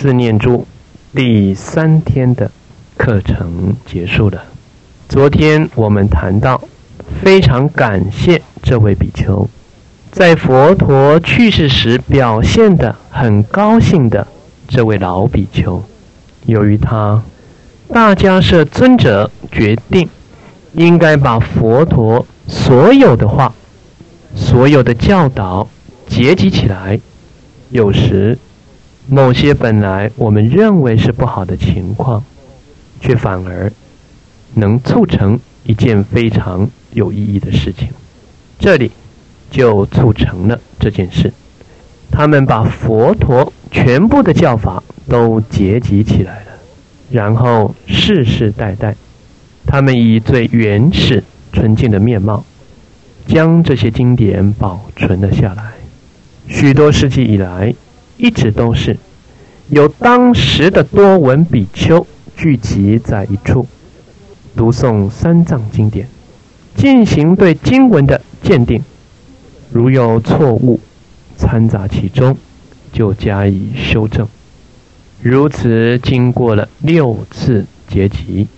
四念住第三天的课程结束了。昨天我们谈到，非常感谢这位比丘，在佛陀去世时表现的很高兴的这位老比丘，由于他大家是尊者决定，应该把佛陀所有的话、所有的教导结集起来，有时。某些本来我们认为是不好的情况，却反而能促成一件非常有意义的事情。这里就促成了这件事。他们把佛陀全部的教法都结集起来了，然后世世代代，他们以最原始纯净的面貌，将这些经典保存了下来。许多世纪以来。一直都是有当时的多闻比丘聚集在一处，读诵三藏经典，进行对经文的鉴定，如有错误掺杂其中，就加以修正。如此经过了六次结集，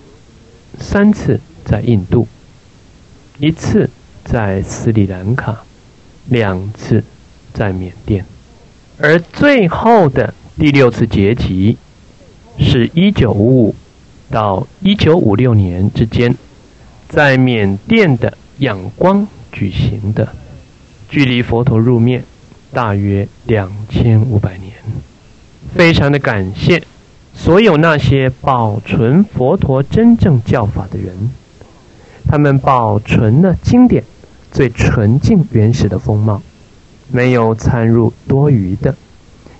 三次在印度，一次在斯里兰卡，两次在缅甸。而最后的第六次结集，是一九五五到一九五六年之间，在缅甸的仰光举行的，距离佛陀入灭大约两千五百年。非常的感谢所有那些保存佛陀真正教法的人，他们保存了经典最纯净原始的风貌。没有掺入多余的，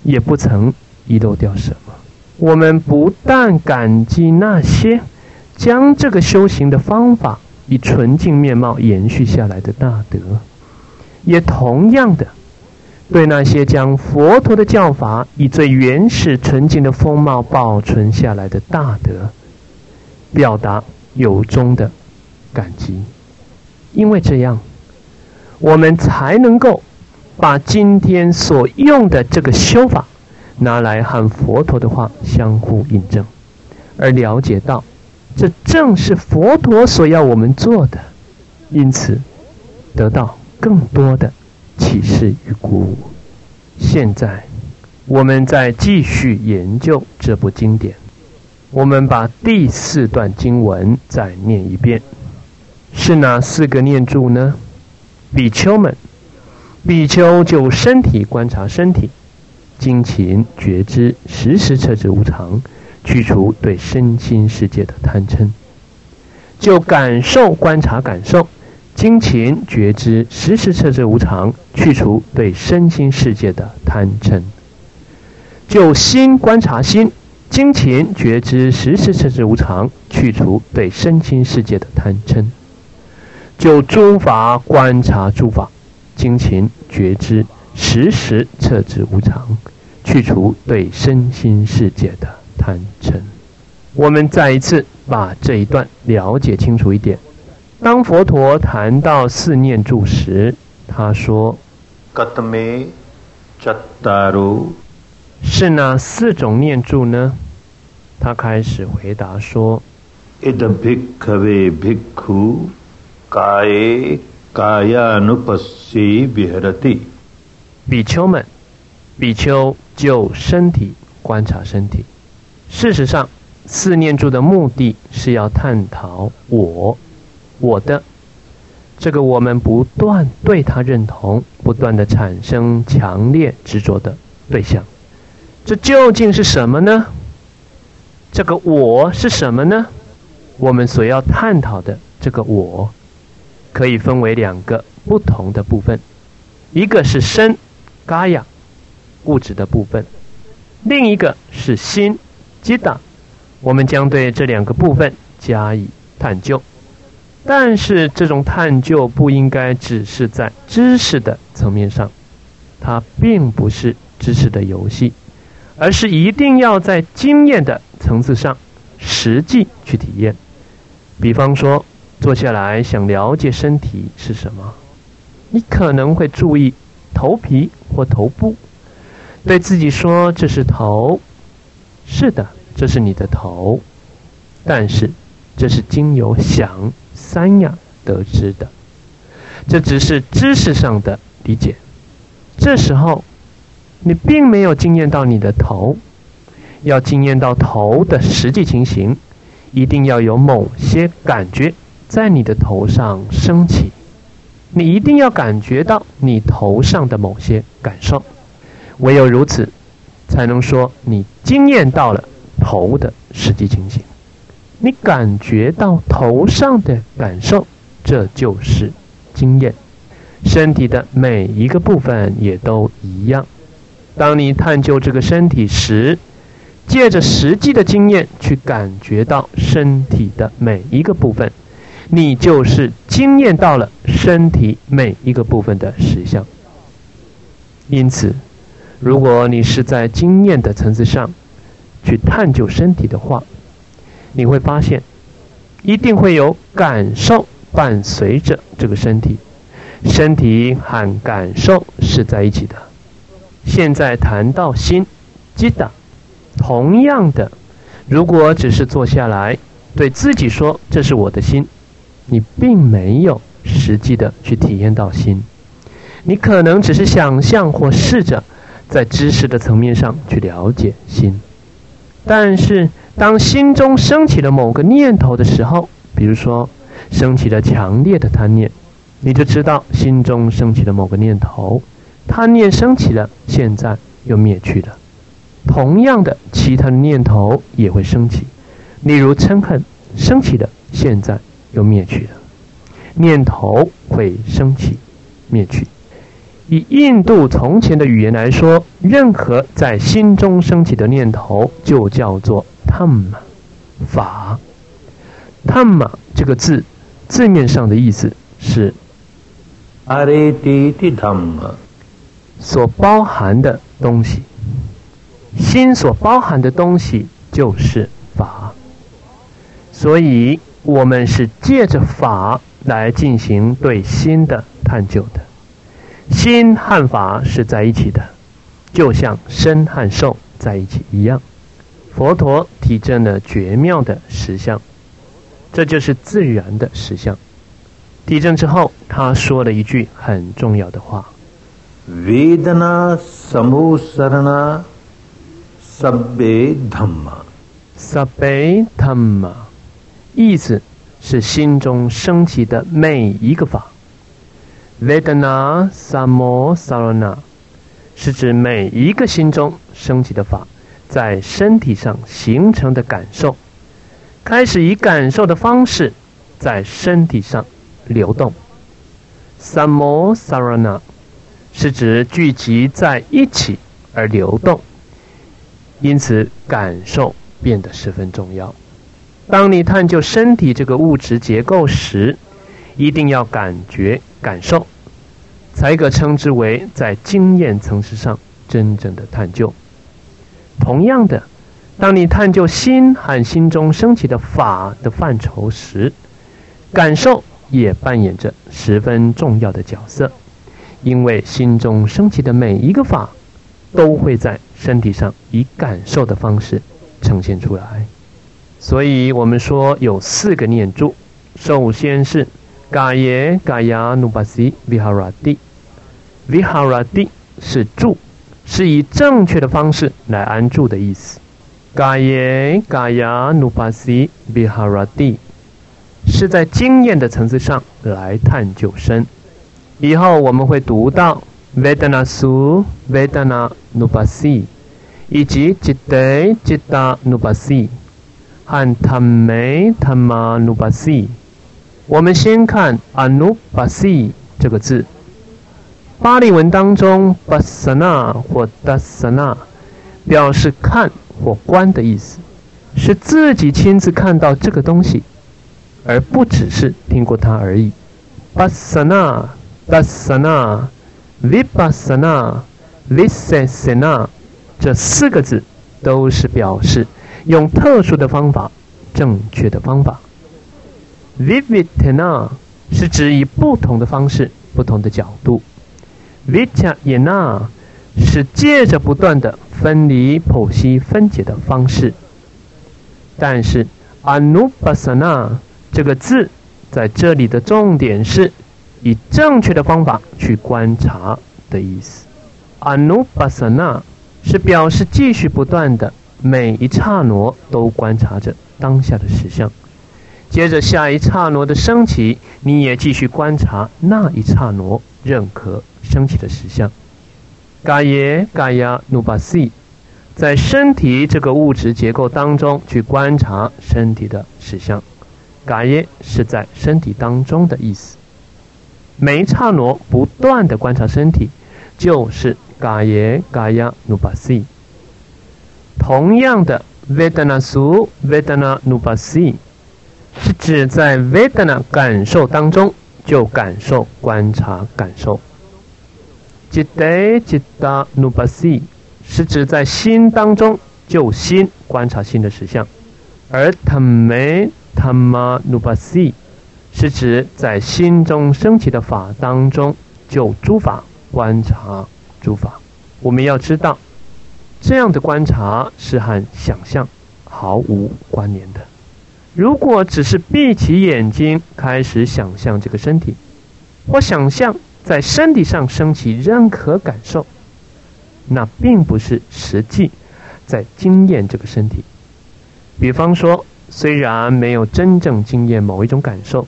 也不曾遗漏掉什么。我们不但感激那些将这个修行的方法以纯净面貌延续下来的大德，也同样的对那些将佛陀的教法以最原始纯净的风貌保存下来的大德，表达由衷的感激。因为这样，我们才能够。把今天所用的这个修法拿来和佛陀的话相互印证，而了解到这正是佛陀所要我们做的，因此得到更多的启示与鼓舞。现在我们再继续研究这部经典，我们把第四段经文再念一遍，是哪四个念住呢？比丘们。比丘就身体观察身体，精勤觉知时时彻知无常，去除对身心世界的贪嗔；就感受观察感受，精勤觉知时时彻知无常，去除对身心世界的贪嗔；就心观察心，精勤觉知时时彻知无常，去除对身心世界的贪嗔；就诸法观察诸法。精勤觉知，时时彻知无常，去除对身心世界的贪嗔。我们再一次把这一段了解清楚一点。当佛陀谈到四念住时，他说：“是哪四种念住呢？”他开始回答说：“比丘们，比丘就身体观察身体。事实上，四念住的目的是要探讨我、我的这个我们不断对他认同、不断的产生强烈执着的对象。这究竟是什么呢？这个我是什么呢？我们所要探讨的这个我，可以分为两个。不同的部分，一个是身，嘎呀，物质的部分；另一个是心，吉达。我们将对这两个部分加以探究。但是，这种探究不应该只是在知识的层面上，它并不是知识的游戏，而是一定要在经验的层次上实际去体验。比方说，坐下来想了解身体是什么。你可能会注意头皮或头部，对自己说这是头，是的，这是你的头，但是这是经由想三样得知的，这只是知识上的理解。这时候，你并没有经验到你的头，要经验到头的实际情形，一定要有某些感觉在你的头上升起，你一定要感觉到你头上的某些感受，唯有如此。才能说你经验到了头的实际情形，你感觉到头上的感受，这就是经验。身体的每一个部分也都一样。当你探究这个身体时，借着实际的经验去感觉到身体的每一个部分，你就是经验到了身体每一个部分的实相。因此。如果你是在经验的层次上去探究身体的话，你会发现一定会有感受伴随着这个身体，身体和感受是在一起的。现在谈到心，记得，同样的，如果只是坐下来对自己说这是我的心，你并没有实际的去体验到心，你可能只是想象或试着。在知识的层面上去了解心，但是当心中升起了某个念头的时候，比如说升起了强烈的贪念，你就知道心中升起了某个念头，贪念升起了，现在又灭去了。同样的，其他的念头也会升起，例如嗔恨升起的，现在又灭去了。念头会升起，灭去。以印度从前的语言来说，任何在心中升起的念头就叫做 “tham” 法。“tham” 这个字字面上的意思是阿 r 蒂蒂 tham” 所包含的东西。心所包含的东西就是法，所以我们是借着法来进行对心的探究的。心和法是在一起的，就像身和受在一起一样。佛陀体证了绝妙的实相，这就是自然的实相。体证之后，他说了一句很重要的话：“Vedana samusarana sabbe dhamma sabbe dhamma”，意思是心中升起的每一个法。Vedana samosarana 是指每一个心中升起的法，在身体上形成的感受，开始以感受的方式在身体上流动。Samosarana 是指聚集在一起而流动，因此感受变得十分重要。当你探究身体这个物质结构时，一定要感觉、感受。才可称之为在经验层次上真正的探究。同样的，当你探究心和心中升起的法的范畴时，感受也扮演着十分重要的角色，因为心中升起的每一个法，都会在身体上以感受的方式呈现出来。所以我们说有四个念住，首先是。嘎耶嘎呀努巴西维哈拉蒂，维哈拉蒂是住，是以正确的方式来安住的意思。嘎耶嘎呀努巴西维哈拉蒂，是在经验的层次上来探究身。以后我们会读到维达纳苏维达纳努巴西，以及吉德吉达努巴西和塔梅塔玛努巴西。我们先看 “anubasi” 这个字，巴利文当中 “basana” 或 “dasana” 表示看或观的意思，是自己亲自看到这个东西，而不只是听过它而已。“basana”、“dasana”、vipasana、“visesana” 这四个字都是表示用特殊的方法，正确的方法。vivitena 是指以不同的方式、不同的角度。Vichayana 是借着不断的分离、剖析、分解的方式。但是 “anubasana” 这个字在这里的重点是以正确的方法去观察的意思。“anubasana” 是表示继续不断的每一刹那都观察着当下的实相，接着下一刹那的升起，你也继续观察那一刹那任何升起的实相。嘎耶嘎呀努巴西。在身体这个物质结构当中去观察身体的实相，嘎耶是在身体当中的意思。每一刹那不断的观察身体，就是嘎耶嘎呀努巴西。同样的，vedana su vedana nu b a s i 是指在 vedana 感受当中就感受观察感受。jitta jitta nu b a s i 是指在心当中就心观察心的实相，而 tame tama nubasi 是指在心中升起的法当中就诸法观察诸法。我们要知道，这样的观察是和想象毫无关联的。如果只是闭起眼睛开始想象这个身体，或想象在身体上升起任何感受。那并不是实际在经验这个身体。比方说，虽然没有真正经验某一种感受，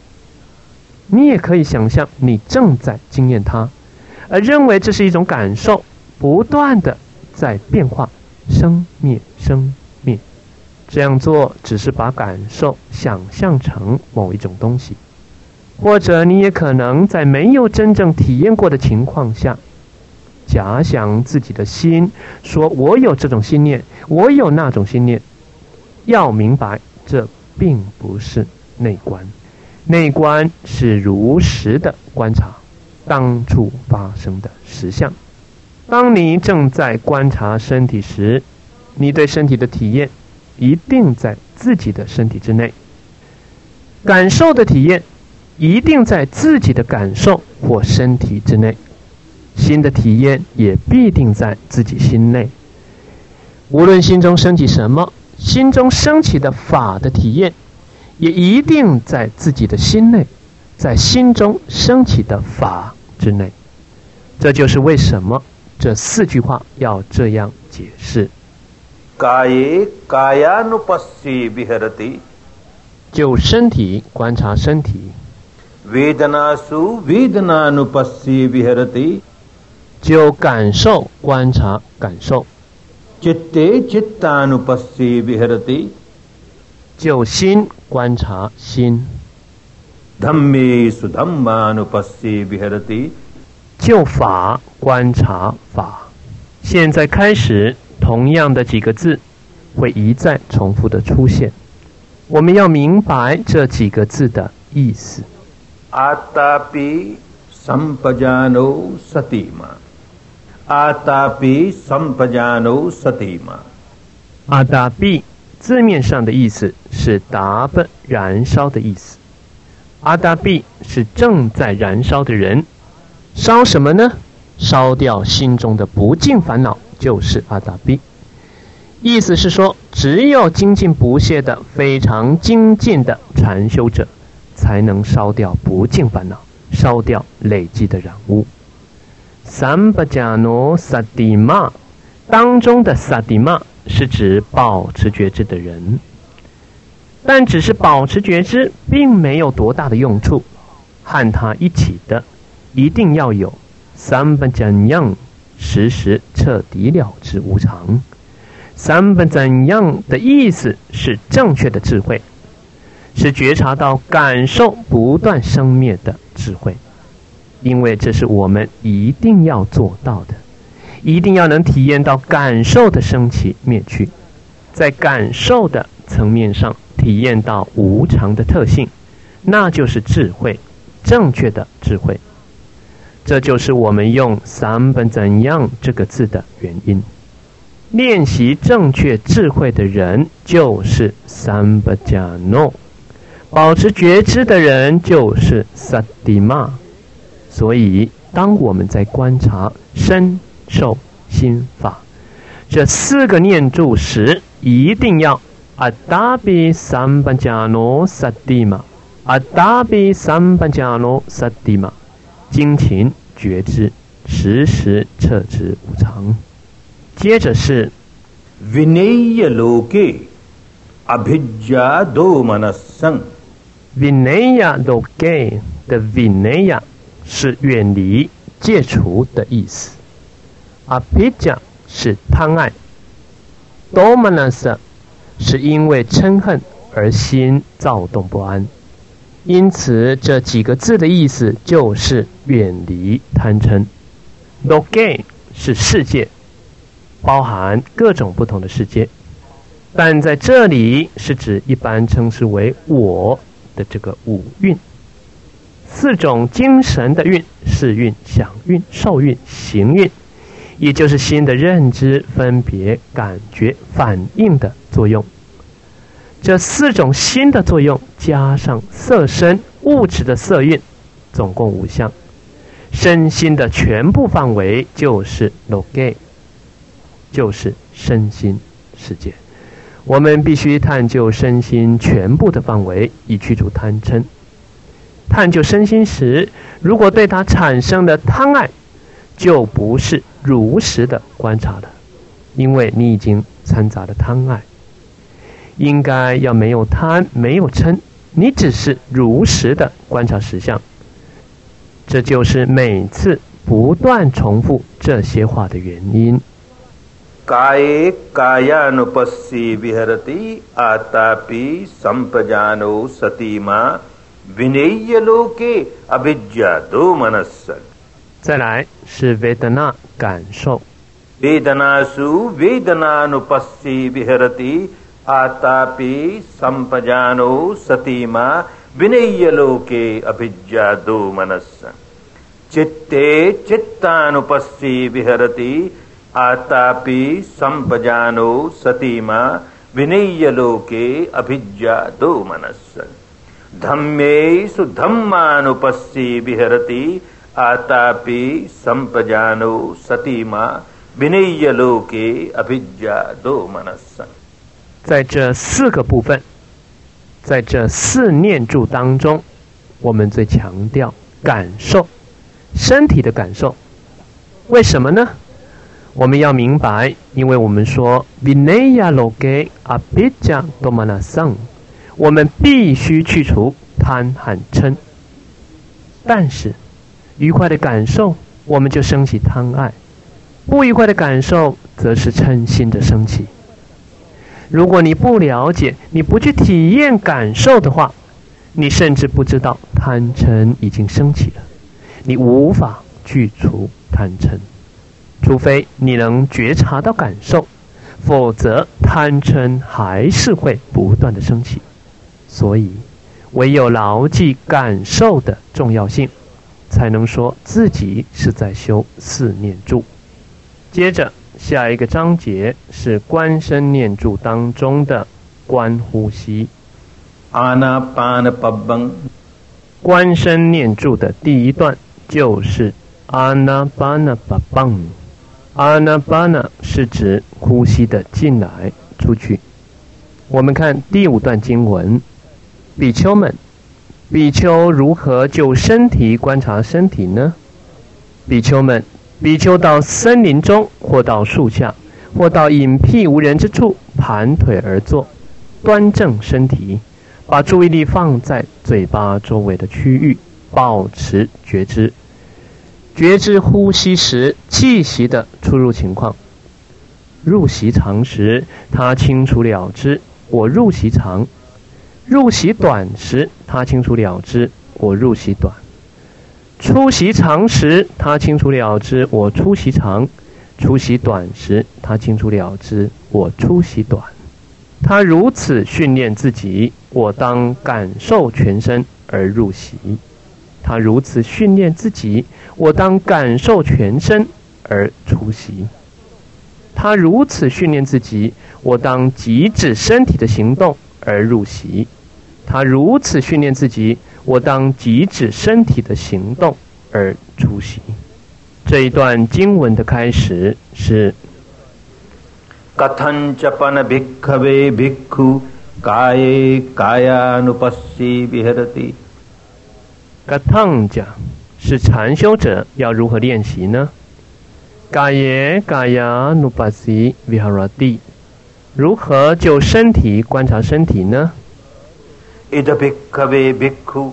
你也可以想象你正在经验它，而认为这是一种感受，不断的在变化，生灭生灭。这样做只是把感受想象成某一种东西，或者你也可能在没有真正体验过的情况下。假想自己的心，说我有这种信念，我有那种信念。要明白，这并不是内观，内观是如实的观察当处发生的实相。当你正在观察身体时，你对身体的体验一定在自己的身体之内，感受的体验一定在自己的感受或身体之内。新的体验也必定在自己心内。无论心中升起什么，心中升起的法的体验，也一定在自己的心内，在心中升起的法之内。这就是为什么这四句话要这样解释。就身体观察身体。就感受观察感受，就心观察心，就法观察法。现在开始，同样的几个字会一再重复的出现，我们要明白这几个字的意思。阿达比三巴加努萨蒂玛。阿达比三巴加努萨蒂玛，阿达比字面上的意思是达本燃烧的意思。阿达比是正在燃烧的人，烧什么呢？烧掉心中的不净烦恼，就是阿达比。意思是说，只有精进不懈的、非常精进的禅修者，才能烧掉不净烦恼，烧掉累积的染污。三巴加诺萨蒂玛当中的萨蒂玛是指保持觉知的人，但只是保持觉知，并没有多大的用处。和他一起的，一定要有三巴怎样时时彻底了知无常。三巴怎样的意思是正确的智慧，是觉察到感受不断生灭的智慧。因为这是我们一定要做到的，一定要能体验到感受的升起灭去，在感受的层面上体验到无常的特性，那就是智慧，正确的智慧。这就是我们用“三本怎样”这个字的原因。练习正确智慧的人就是三本加诺，保持觉知的人就是萨蒂玛。所以，当我们在观察身受心法。这四个念住时一定要阿达比三本加诺萨蒂玛，阿达比三本加诺萨蒂玛，精勤觉知，时时彻知无常。接着是 Vinaya Loke Abhijja Do Manasang。Vinaya Loke 的 Vinaya 是远离、戒除的意思，Abhijja 是贪爱，Do Manasang 是因为嗔恨而心躁动不安。因此，这几个字的意思就是远离贪嗔。No gain 是世界，包含各种不同的世界，但在这里是指一般称之为我。的这个五蕴，四种精神的蕴：是蕴、想蕴、受蕴、行蕴，也就是心的认知、分别、感觉、反应的作用。这四种心的作用，加上色身物质的色蕴，总共五项。身心的全部范围就是 loge，就是身心世界。我们必须探究身心全部的范围，以驱除贪嗔。探究身心时，如果对它产生了贪爱，就不是如实的观察了，因为你已经掺杂了贪爱。应该要没有贪，没有嗔，你只是如实的观察实相。这就是每次不断重复这些话的原因。काये कायानुपस्सी विहरति आतापि संपजानो सतीमा विनेय लोके अभिज्ञा दो मनस्स 再来是 vedana 感受 वेदनासु वेदनानुपस्सी विहरति आतापि संपजानो सतीमा विनेय लोके अभिज्ञा दो मनस्स। चित्ते चित्तानुपस्सी विहरति। आतापि संपजानो सतीमा विनय्य लोके अभिज्ञा दो मनस्स। धम्मेषु धम्मानुपस्सी विहरति। आतापि संपजानो सतीमा विनय्य लोके अभिज्ञा दो मनस्स। 在这四个部分，在这四念住当中，我们最强调感受，身体的感受。为什么呢？我们要明白，因为我们说 “vinaya loge abijja domanasang”，我们必须去除贪和嗔。但是，愉快的感受，我们就升起贪爱；不愉快的感受，则是嗔心的升起。如果你不了解，你不去体验感受的话，你甚至不知道贪嗔已经升起了，你无法去除贪嗔。除非你能觉察到感受，否则贪嗔还是会不断的升起。所以，唯有牢记感受的重要性，才能说自己是在修四念住。接着，下一个章节是观身念住当中的观呼吸。阿那巴那巴邦，观身念住的第一段就是阿那巴那巴邦。阿那巴那是指呼吸的进来、出去。我们看第五段经文：比丘们，比丘如何就身体观察身体呢？比丘们，比丘到森林中，或到树下，或到隐僻无人之处，盘腿而坐，端正身体，把注意力放在嘴巴周围的区域，保持觉知。觉知呼吸时气息的出入情况。入息长时，他清楚了知我入息长；入息短时，他清楚了知我入息短；出席长时，他清楚了知我出席长；出席短时，他清楚了知我出席短。他如此训练自己，我当感受全身而入席。他如此训练自己，我当感受全身而出席；他如此训练自己，我当极致身体的行动而入席；他如此训练自己，我当极止身体的行动而出席。 这一段经文的开始是 कथञ्चपन भिक्खवे भिक्खु काये कायानुपस्सी विहरति Gatanga，是禅修者要如何练习呢？Gaya Gaya Nupasi Viharati，如何就身体观察身体呢？ इद भिक्खवे भिक्खु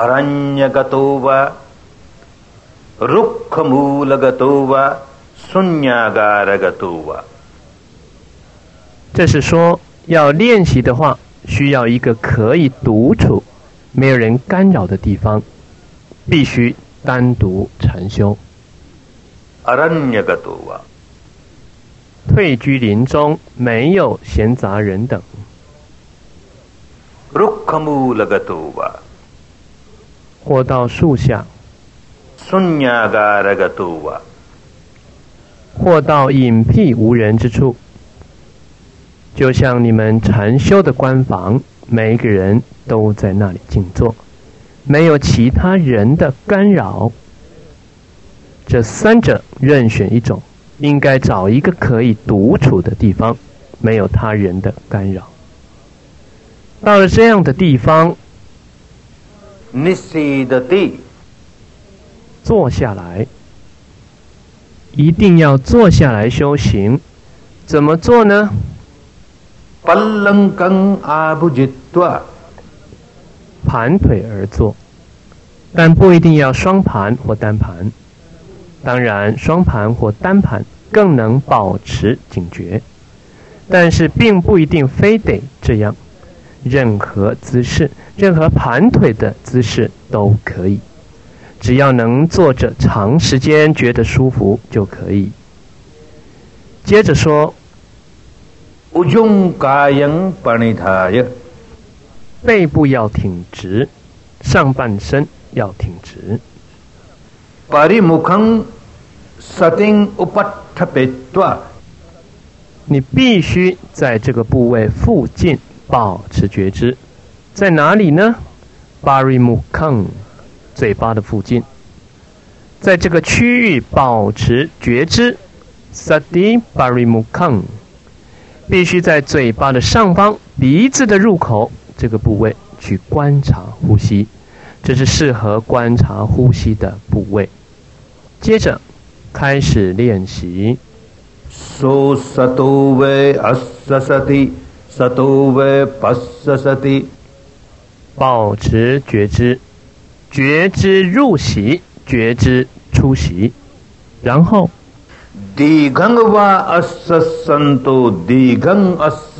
अरण्यगतो वा रुक्खमूलगतो वा शून्यागारगतो वा 这是说要练习的话，需要一个可以独处、没有人干扰的地方，必须单独禅修。 अरण्यगतो वा 退居林中，没有闲杂人等， रुक्खमूलगतो वा 入口木了个度啊或到树下。送你一个那个度啊或到隐蔽无人之处。就像你们禅修的关房每一个人都在那里静坐。没有其他人的干扰。这三者任选一种应该找一个可以独处的地方没有他人的干扰。到了这样的地方。坐下来。一定要坐下来修行，怎么做呢？盘腿而坐，但不一定要双盘或单盘，当然双盘或单盘更能保持警觉，但是并不一定非得这样。任何姿势、任何盘腿的姿势都可以，只要能坐着长时间觉得舒服就可以。接着说，无用嘎应巴尼塔耶，背部要挺直，上半身要挺直。巴里木康萨丁乌巴特贝多，你必须在这个部位附近。保持觉知，在哪里呢？巴瑞木坑，嘴巴的附近，在这个区域保持觉知，萨迪巴瑞木坑，必须在嘴巴的上方、鼻子的入口这个部位去观察呼吸，这是适合观察呼吸的部位。接着开始练习。苏萨多维阿萨萨蒂。杀都呗把杀杀的保持觉知。觉知入息觉知出息然后底根哇阿萨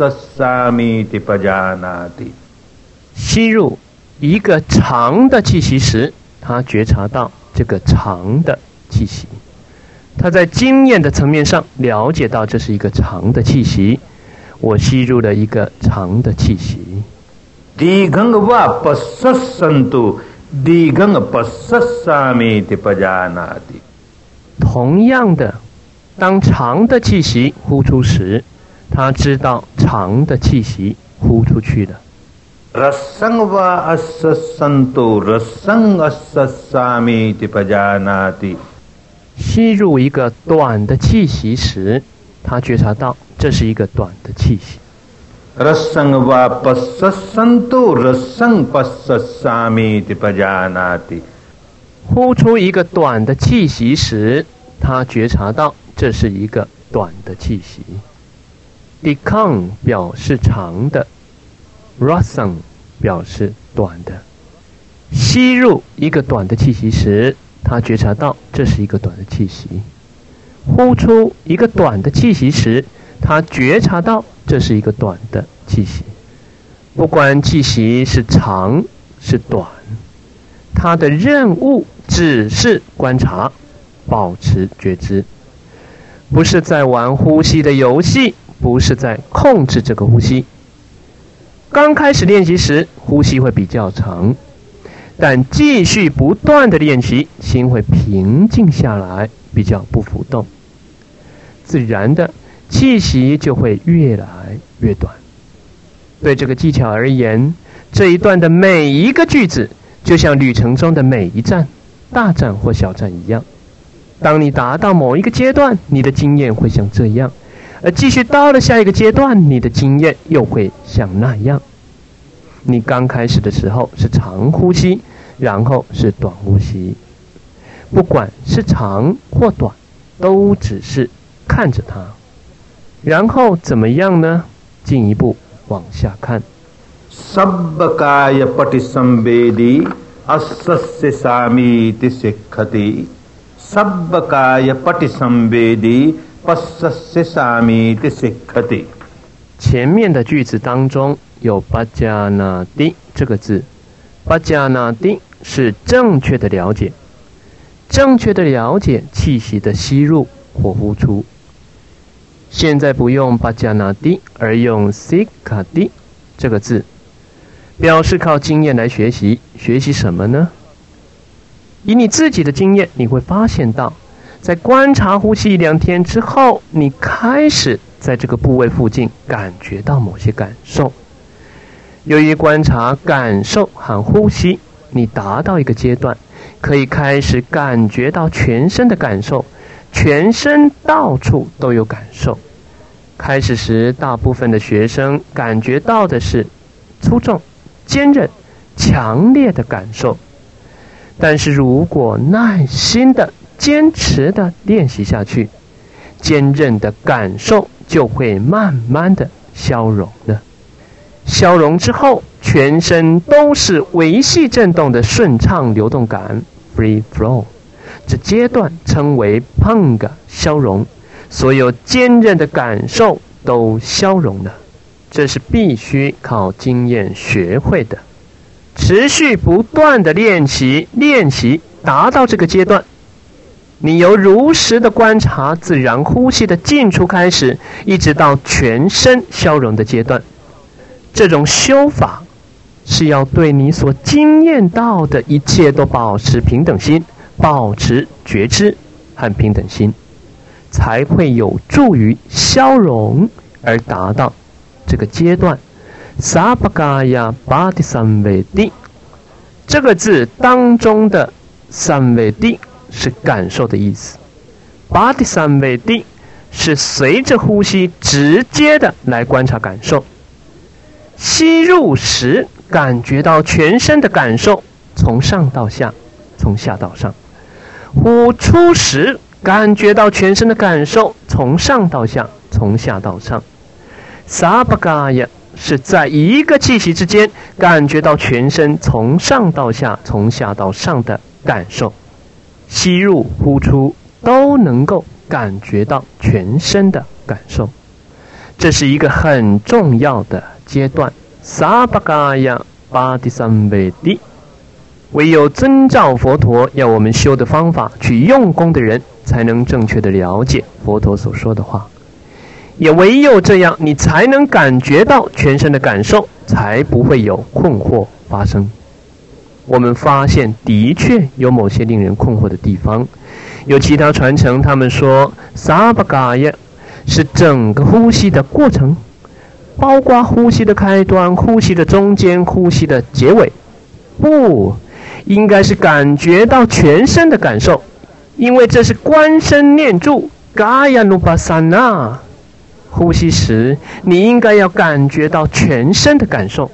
萨米底巴加那的吸入一个长的气息时他觉察到这个长的气息。他在经验的层面上了解到这是一个长的气息。我吸入了一个长的气息。 दीघं वा पस्य सन्तो दीघं पस्य सामीति पजानाति 同样的，当长的气息呼出时，他知道长的气息呼出去了。 रसं वा अस्य सन्तो रसं अस्य सामीति पजानाति 吸入一个短的气息时， 他觉察到这是一个短的气息。रसंग वापस संतो रसंग पस 呼出一个短的气息时他觉察到这是一个短的气息。dikang 表示长的，rasan 表示短的。吸入一个短的气息时他觉察到这是一个短的气,息。呼出一个短的气息时，他觉察到这是一个短的气息。不管气息是长是短，他的任务只是观察，保持觉知，不是在玩呼吸的游戏，不是在控制这个呼吸。刚开始练习时，呼吸会比较长，但继续不断的练习，心会平静下来，比较不浮动，自然的气息就会越来越短。对这个技巧而言，这一段的每一个句子，就像旅程中的每一站，大站或小站一样。当你达到某一个阶段，你的经验会像这样；而继续到了下一个阶段，你的经验又会像那样。你刚开始的时候是长呼吸，然后是短呼吸。不管是长或短，都只是看着它。然后怎么样呢？进一步往下看。前面的句子当中有巴加那蒂这个字，巴加那蒂是正确的了解，正确的了解气息的吸入或呼出。现在不用巴加那蒂，而用西卡蒂这个字，表示靠经验来学习。学习什么呢？以你自己的经验，你会发现到，在观察呼吸一两天之后，你开始在这个部位附近感觉到某些感受。由于观察感受和呼吸，你达到一个阶段，可以开始感觉到全身的感受，全身到处都有感受。开始时，大部分的学生感觉到的是粗重、坚韧、强烈的感受。但是如果耐心的、坚持的练习下去，坚韧的感受就会慢慢的消融了。消融之后，全身都是维系振动的顺畅流动感 （free flow）。这阶段称为 “pung” 消融，所有坚韧的感受都消融了。这是必须靠经验学会的。持续不断的练习，练习达到这个阶段，你由如实的观察自然呼吸的进出开始，一直到全身消融的阶段。这种修法是要对你所经验到的一切都保持平等心，保持觉知和平等心，才会有助于消融而达到这个阶段。萨巴嘎呀巴蒂三维地，这个字当中的三维地是感受的意思。巴蒂三维地是随着呼吸直接的来观察感受。吸入时感觉到全身的感受，从上到下，从下到上；呼出时感觉到全身的感受，从上到下，从下到上。萨巴嘎呀。是在一个气息之间感觉到全身从上到下、从下到上的感受，吸入、呼出都能够感觉到全身的感受。这是一个很重要的阶段。萨巴嘎呀，巴迪三维地，唯有遵照佛陀要我们修的方法去用功的人，才能正确的了解佛陀所说的话。也唯有这样，你才能感觉到全身的感受，才不会有困惑发生。我们发现，的确有某些令人困惑的地方。有其他传承，他们说萨巴嘎耶是整个呼吸的过程，包括呼吸的开端、呼吸的中间、呼吸的结尾。不，应该是感觉到全身的感受，因为这是观身念住嘎呀努巴萨那。呼吸时，你应该要感觉到全身的感受。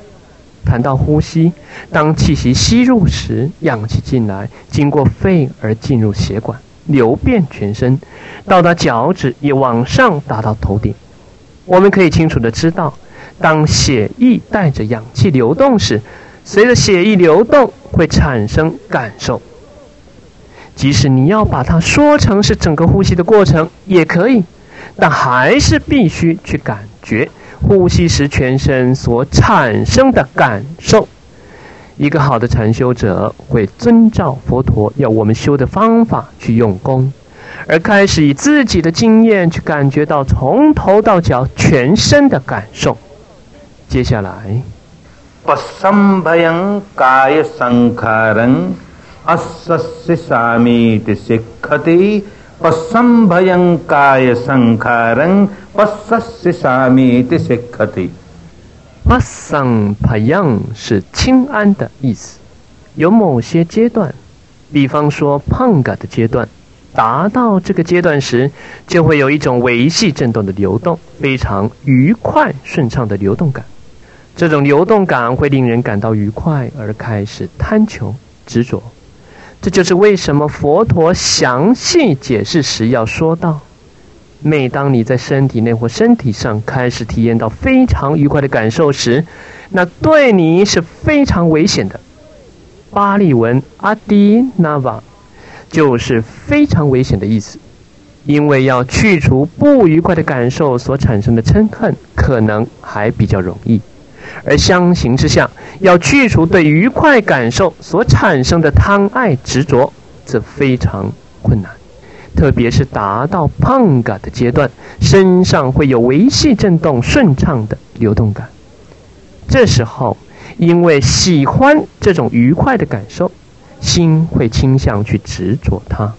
谈到呼吸，当气息吸入时，氧气进来，经过肺而进入血管，流遍全身，到达脚趾，也往上达到头顶。我们可以清楚的知道，当血液带着氧气流动时，随着血液流动会产生感受。即使你要把它说成是整个呼吸的过程，也可以。但还是必须去感觉呼吸时全身所产生的感受。一个好的禅修者会遵照佛陀要我们修的方法去用功，而开始以自己的经验去感觉到从头到脚全身的感受。接下来。不生不应该生开人，不生是啥咪的是可的。不生不应是清安的意思。有某些阶段，比方说胖嘎的阶段，达到这个阶段时，就会有一种维系振动的流动，非常愉快顺畅的流动感。这种流动感会令人感到愉快，而开始贪求执着。这就是为什么佛陀详细解释时要说到：每当你在身体内或身体上开始体验到非常愉快的感受时，那对你是非常危险的。巴利文阿迪那瓦就是非常危险的意思，因为要去除不愉快的感受所产生的嗔恨，可能还比较容易；而相形之下，要去除对愉快感受所产生的贪爱执着，则非常困难。特别是达到胖嘎的阶段，身上会有维系振动顺畅的流动感，这时候。因为喜欢这种愉快的感受，心会倾向去执着它。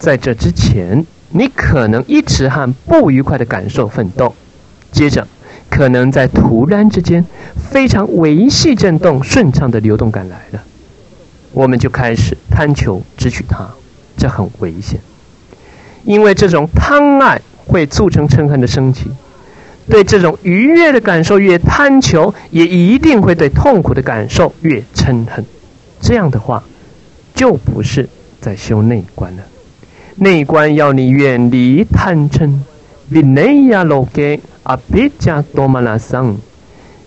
在这之前，你可能一直和不愉快的感受奋斗，接着可能在突然之间，非常维系振动顺畅的流动感来了，我们就开始贪求支取它，这很危险，因为这种贪爱会促成嗔恨的升起。对这种愉悦的感受越贪求，也一定会对痛苦的感受越嗔恨。这样的话，就不是在修内观了。内观要你远离贪嗔。Vinaya loke a b i j a domana sang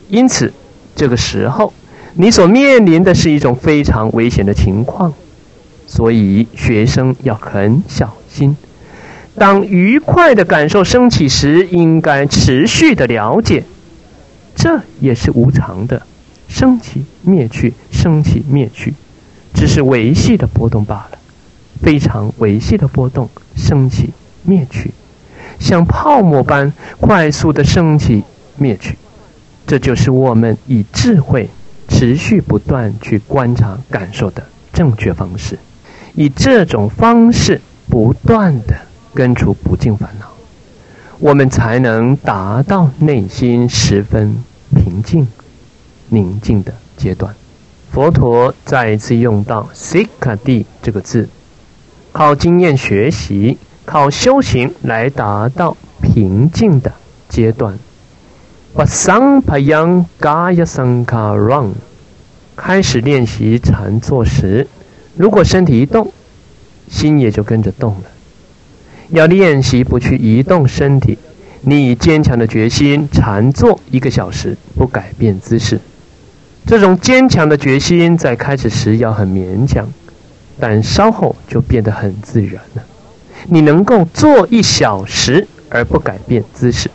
因此，这个时候你所面临的是一种非常危险的情况，所以学生要很小心。当愉快的感受升起时，应该持续的了解，这也是无常的，升起灭去，升起灭去，只是维系的波动罢了，非常维系的波动，升起灭去，像泡沫般快速的升起灭去，这就是我们以智慧持续不断去观察感受的正确方式，以这种方式不断的。根除不净烦恼，我们才能达到内心十分平静、宁静的阶段。佛陀再一次用到 “sikadi” 这个字，靠经验学习、靠修行来达到平静的阶段。Vasampayang Gaya Sankaran，开始练习禅坐时，如果身体一动，心也就跟着动了。要练习不去移动身体，你以坚强的决心禅坐一个小时，不改变姿势。这种坚强的决心在开始时要很勉强，但稍后就变得很自然了。你能够坐一小时而不改变姿势，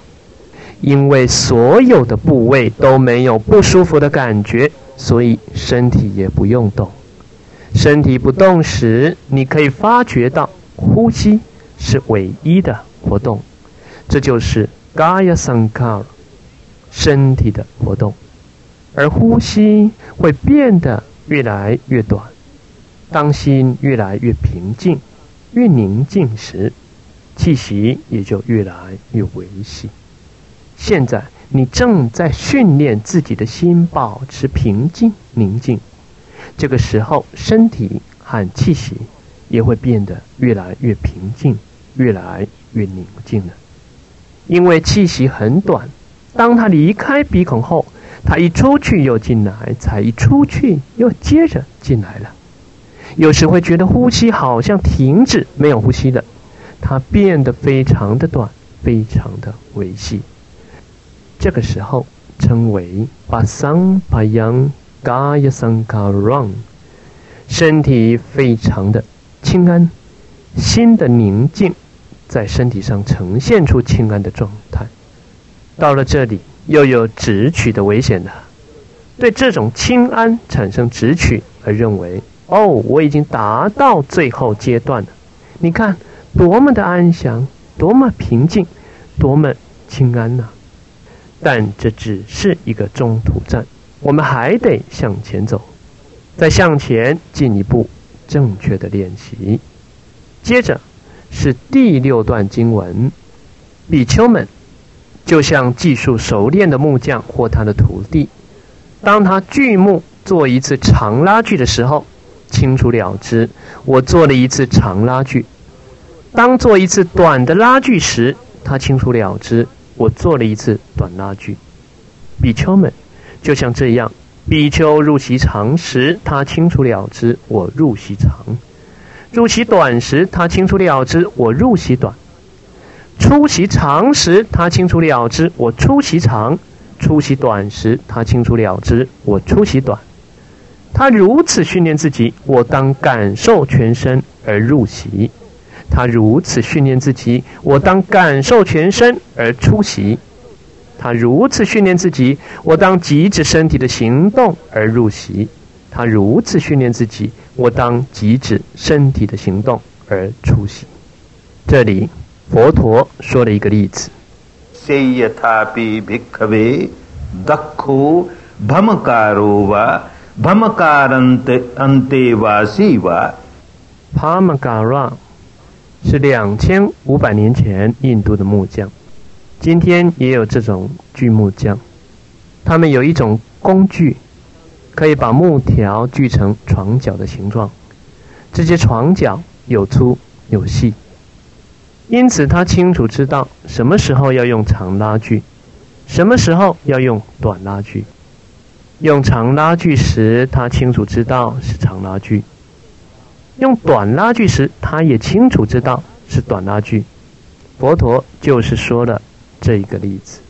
因为所有的部位都没有不舒服的感觉，所以身体也不用动。身体不动时，你可以发觉到呼吸。是唯一的活动，这就是 Gaya Sankar，身体的活动，而呼吸会变得越来越短。当心越来越平静、越宁静时，气息也就越来越维系。现在你正在训练自己的心保持平静、宁静，这个时候身体和气息也会变得越来越平静。越来越宁静了，因为气息很短。当他离开鼻孔后，他一出去又进来，才一出去又接着进来了。有时会觉得呼吸好像停止，没有呼吸的，它变得非常的短，非常的维系。这个时候称为巴桑巴扬嘎亚桑卡让，身体非常的清安。心的宁静，在身体上呈现出清安的状态。到了这里，又有直取的危险了。对这种清安产生直取，而认为哦，我已经达到最后阶段了。你看，多么的安详，多么平静，多么清安呐！但这只是一个中途站，我们还得向前走，再向前进一步正确的练习。接着是第六段经文，比丘们就像技术熟练的木匠或他的徒弟，当他锯木做一次长拉锯的时候，清楚了知，我做了一次长拉锯。当做一次短的拉锯时，他清楚了知，我做了一次短拉锯。比丘们，就像这样，比丘入席长时，他清楚了知，我入席长；入席短时，他清楚了知，我入席短；出席长时，他清楚了知，我出席长；出席短时，他清楚了知，我出席短。他如此训练自己，我当感受全身而入席；他如此训练自己，我当感受全身而出席；他如此训练自己，我当极止身体的行动而入席；他如此训练自己，我当极止身体的行动而出席。这里，佛陀说了一个例子。帕玛嘎拉是两千五百年前印度的木匠，今天也有这种锯木匠。他们有一种工具，可以把木条锯成床脚的形状。这些床脚有粗有细，因此他清楚知道什么时候要用长拉锯，什么时候要用短拉锯。用长拉锯时，他清楚知道是长拉锯；用短拉锯时，他也清楚知道是短拉锯。佛陀就是说了这一个例子。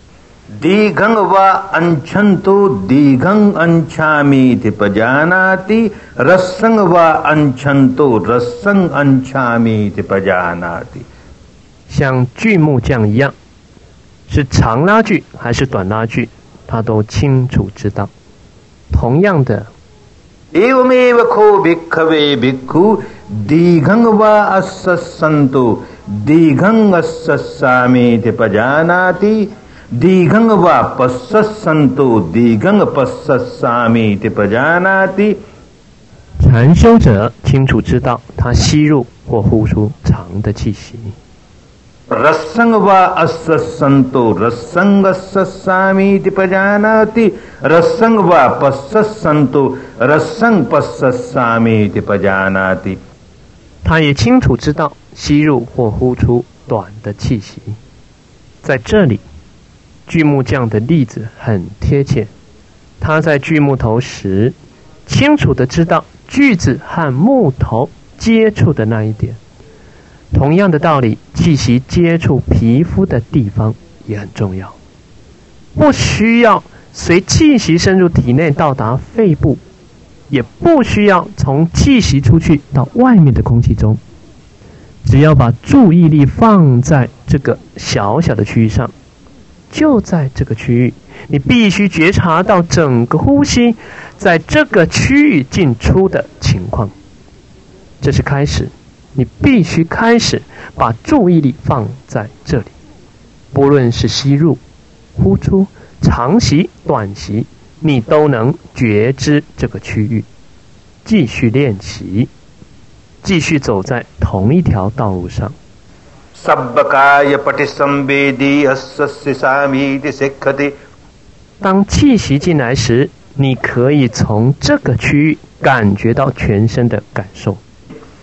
像锯木匠一样，是长拉锯还是短拉锯，他都清楚知道。同样的，禅修者清楚知道他吸入或呼出长的气息。रसंगवा अस संतो रसंग ससामी पजानाति रसंग वा पस्स संतो रसंग पस्सामी पजानाति 他也清楚知道吸入或呼出短的气息。在这里，锯木匠的例子很贴切。他在锯木头时，清楚的知道锯子和木头接触的那一点。 同样的道理，气息接触皮肤的地方也很重要。不需要随气息深入体内到达肺部，也不需要从气息出去到外面的空气中。只要把注意力放在这个小小的区域上，就在这个区域，你必须觉察到整个呼吸在这个区域进出的情况。这是开始。你必须开始把注意力放在这里，不论是吸入、呼出、长吸、短吸，你都能觉知这个区域。继续练习，继续走在同一条道路上。当气息进来时，你可以从这个区域感觉到全身的感受。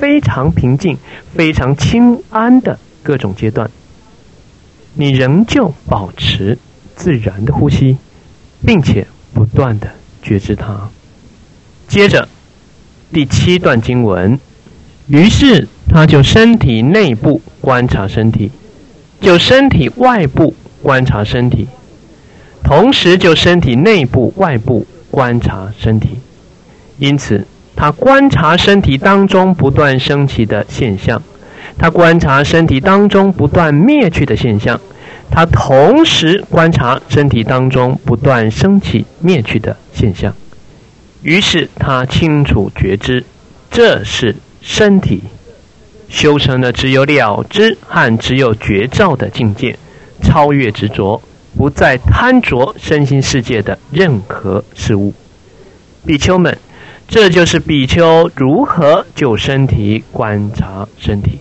非常平静、非常清安的各种阶段。你仍旧保持自然的呼吸，并且不断的觉知它。接着，第七段经文，于是他就身体内部观察身体，就身体外部观察身体，同时就身体内部、外部观察身体。因此。他观察身体当中不断升起的现象，他观察身体当中不断灭去的现象，他同时观察身体当中不断升起灭去的现象。于是他清楚觉知，这是身体，修成了只有了知和只有觉照的境界，超越执着，不再贪着身心世界的任何事物。比丘们，这就是比丘如何就身体观察身体。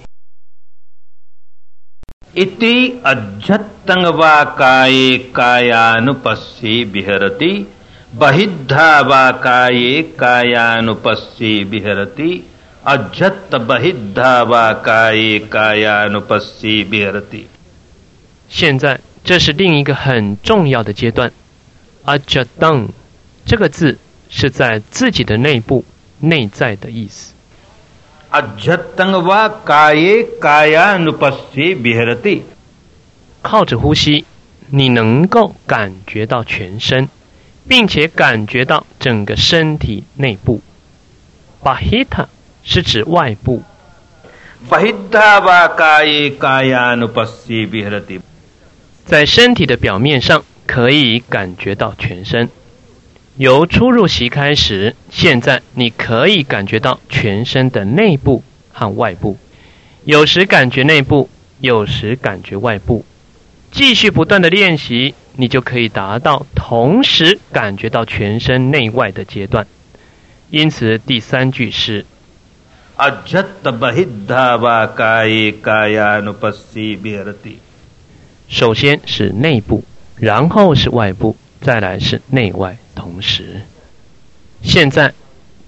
現。现在，这是另一个很重要的阶段。这个字。是在自己的内部、内在的意思。अध्यतंग व काये कायानुपस्थिति विहरति 靠着呼吸，你能够感觉到全身，并且感觉到整个身体内部。Bahita 是指外部。Bahita व काये कायानुपस्थिति विहरति 在身体的表面上可以感觉到全身。 由初入席开始，现在你可以感觉到全身的内部和外部，有时感觉内部，有时感觉外部。继续不断的练习，你就可以达到同时感觉到全身内外的阶段。因此，第三句是：首先是内部，然后是外部，再来是内外。同时，现在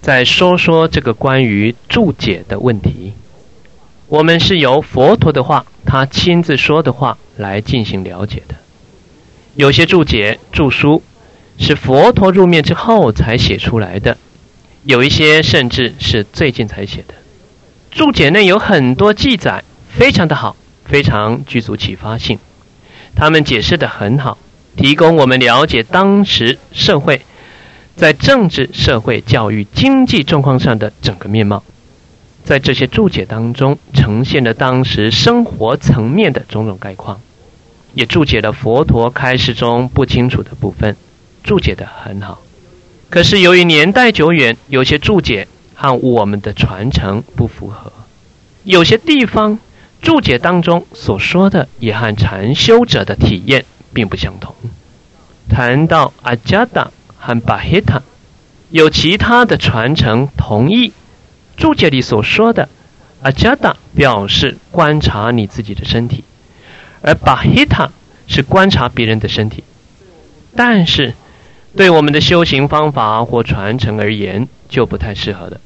再说说这个关于注解的问题。我们是由佛陀的话，他亲自说的话来进行了解的。有些注解、注书是佛陀入灭之后才写出来的，有一些甚至是最近才写的。注解内有很多记载，非常的好，非常具足启发性。他们解释的很好。提供我们了解当时社会在政治、社会、教育、经济状况上的整个面貌，在这些注解当中呈现了当时生活层面的种种概况，也注解了佛陀开示中不清楚的部分，注解的很好。可是由于年代久远，有些注解和我们的传承不符合，有些地方注解当中所说的也和禅修者的体验。并不相同。谈到阿加达和巴黑塔，有其他的传承同意。注解里所说的阿加达表示观察你自己的身体，而巴黑塔是观察别人的身体。但是，对我们的修行方法或传承而言，就不太适合的。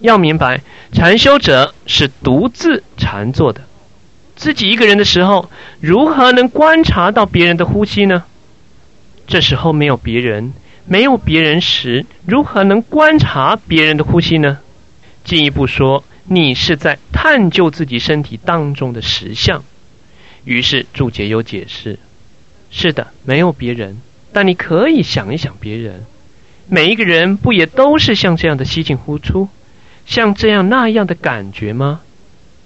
要明白，禅修者是独自禅坐的。自己一个人的时候，如何能观察到别人的呼吸呢？这时候没有别人，没有别人时，如何能观察别人的呼吸呢？进一步说，你是在探究自己身体当中的实相。于是注解有解释：是的，没有别人，但你可以想一想别人。每一个人不也都是像这样的吸进呼出，像这样那样的感觉吗？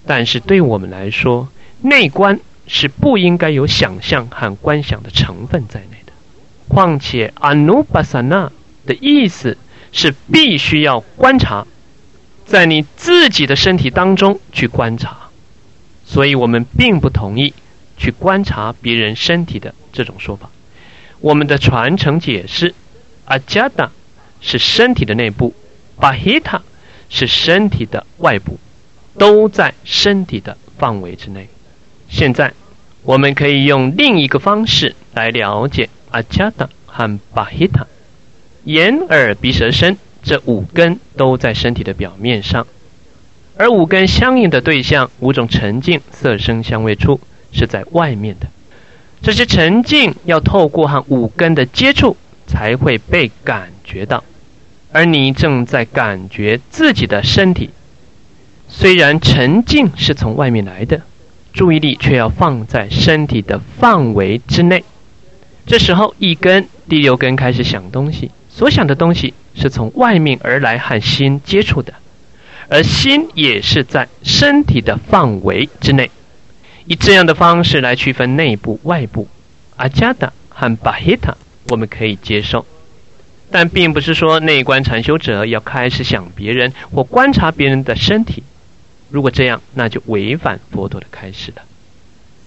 但是对我们来说，内观是不应该有想象和观想的成分在内的。况且 anubasana 的意思是必须要观察，在你自己的身体当中去观察。所以我们并不同意去观察别人身体的这种说法。我们的传承解释，ajada 是身体的内部，bahita 是身体的外部，都在身体的范围之内。现在，我们可以用另一个方式来了解阿加达和巴希塔。眼、耳、鼻、舌、身这五根都在身体的表面上，而五根相应的对象、五种沉静、色、声、香味、触是在外面的。这些沉静要透过和五根的接触才会被感觉到，而你正在感觉自己的身体。虽然沉静是从外面来的。注意力却要放在身体的范围之内。这时候，一根、第六根开始想东西，所想的东西是从外面而来，和心接触的，而心也是在身体的范围之内。以这样的方式来区分内部、外部。阿加达和巴希塔，我们可以接受。但并不是说内观禅修者要开始想别人或观察别人的身体。如果这样，那就违反佛陀的开始了。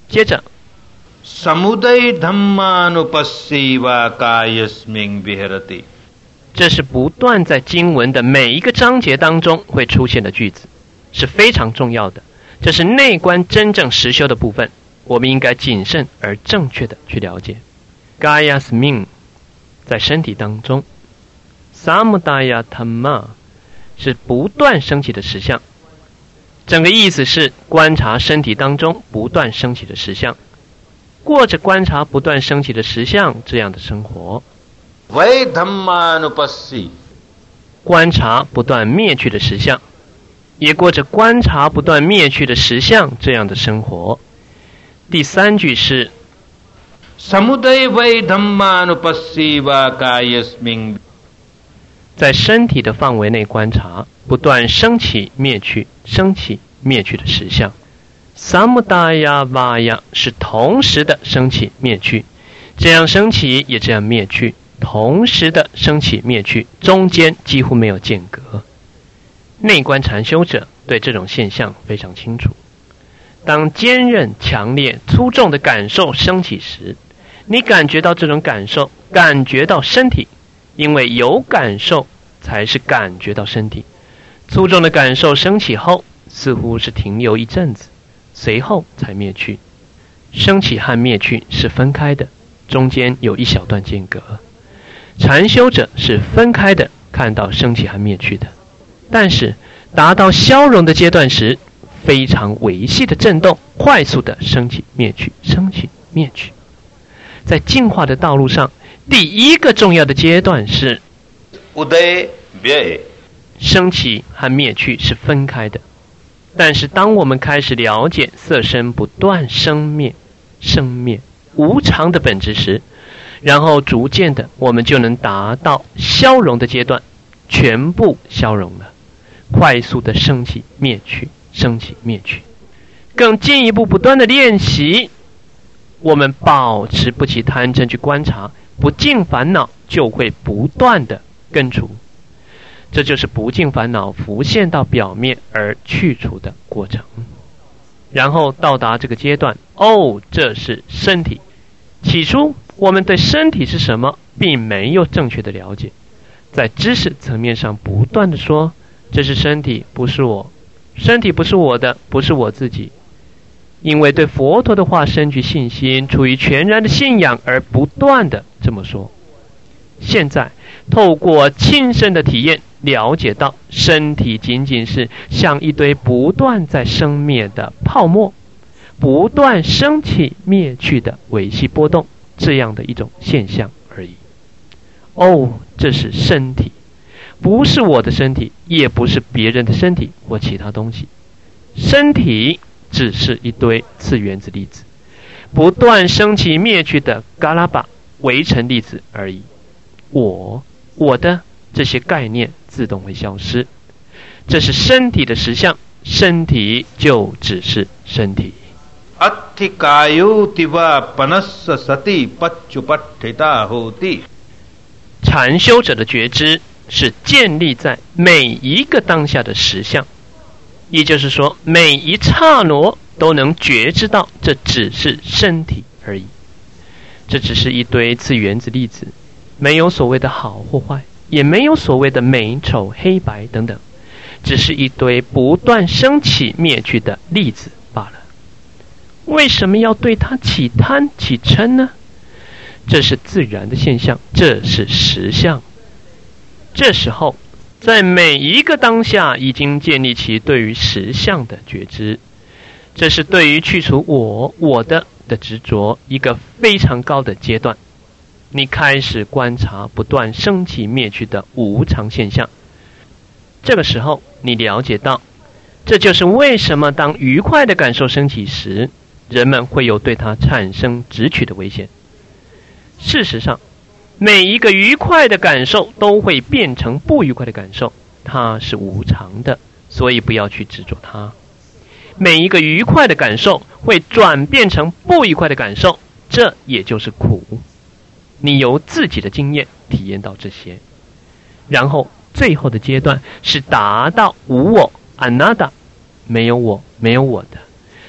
接着 samuday 他妈 no passiveagiasming vihere。这是不断在经文的每一个章节当中会出现的句子，是非常重要的。这是内观真正实修的部分，我们应该谨慎而正确的去了解。Gayasmin 在身体当中，Samudaya Tama 是不断升起的实相。整个意思是观察身体当中不断升起的实相。过着观察不断升起的实相这样的生活，观察不断灭去的实相，也过着观察不断灭去的实相这样的生活。第三句是，在身体的范围内观察不断升起灭去、升起灭去的实相。萨姆达呀瓦呀是同时的升起灭去，这样升起也这样灭去，同时的升起灭去，中间几乎没有间隔。内观禅修者对这种现象非常清楚。当坚韧、强烈、粗重的感受升起时，你感觉到这种感受，感觉到身体，因为有感受才是感觉到身体。粗重的感受升起后，似乎是停留一阵子。随后才灭去，升起和灭去是分开的，中间有一小段间隔。禅修者是分开的看到升起和灭去的，但是达到消融的阶段时，非常维系的震动，快速的升起灭去，升起灭去。在进化的道路上，第一个重要的阶段是，升起和灭去是分开的。但是，当我们开始了解色身不断生灭、生灭无常的本质时，然后逐渐的，我们就能达到消融的阶段，全部消融了，快速的升起、灭去、升起、灭去。更进一步，不断的练习，我们保持不起贪嗔去观察，不净烦恼就会不断的根除。这就是不净烦恼浮现到表面而去除的过程，然后到达这个阶段。哦，这是身体。起初，我们对身体是什么，并没有正确的了解，在知识层面上不断的说：“这是身体，不是我，身体不是我的，不是我自己。”因为对佛陀的话深具信心，处于全然的信仰而不断的这么说。现在，透过亲身的体验。了解到身体仅仅是像一堆不断在生灭的泡沫，不断升起灭去的维系波动这样的一种现象而已。哦，这是身体，不是我的身体，也不是别人的身体或其他东西。身体只是一堆次原子粒子，不断升起灭去的嘎拉巴围成粒子而已。我，我的。这些概念自动会消失，这是身体的实相，身体就只是身体。禅修者的觉知是建立在每一个当下的实相，也就是说，每一刹那都能觉知到这只是身体而已，这只是一堆次原子粒子，没有所谓的好或坏。也没有所谓的美丑黑白等等，只是一堆不断升起灭去的粒子罢了。为什么要对它起贪起嗔呢？这是自然的现象，这是实相。这时候，在每一个当下，已经建立起对于实相的觉知，这是对于去除我我的的执着一个非常高的阶段。你开始观察不断升起灭去的无常现象，这个时候你了解到，这就是为什么当愉快的感受升起时，人们会有对它产生执取的危险。事实上，每一个愉快的感受都会变成不愉快的感受，它是无常的，所以不要去执着它。每一个愉快的感受会转变成不愉快的感受，这也就是苦。你由自己的经验体验到这些。然后最后的阶段是达到无我 （anada），没有我，没有我的，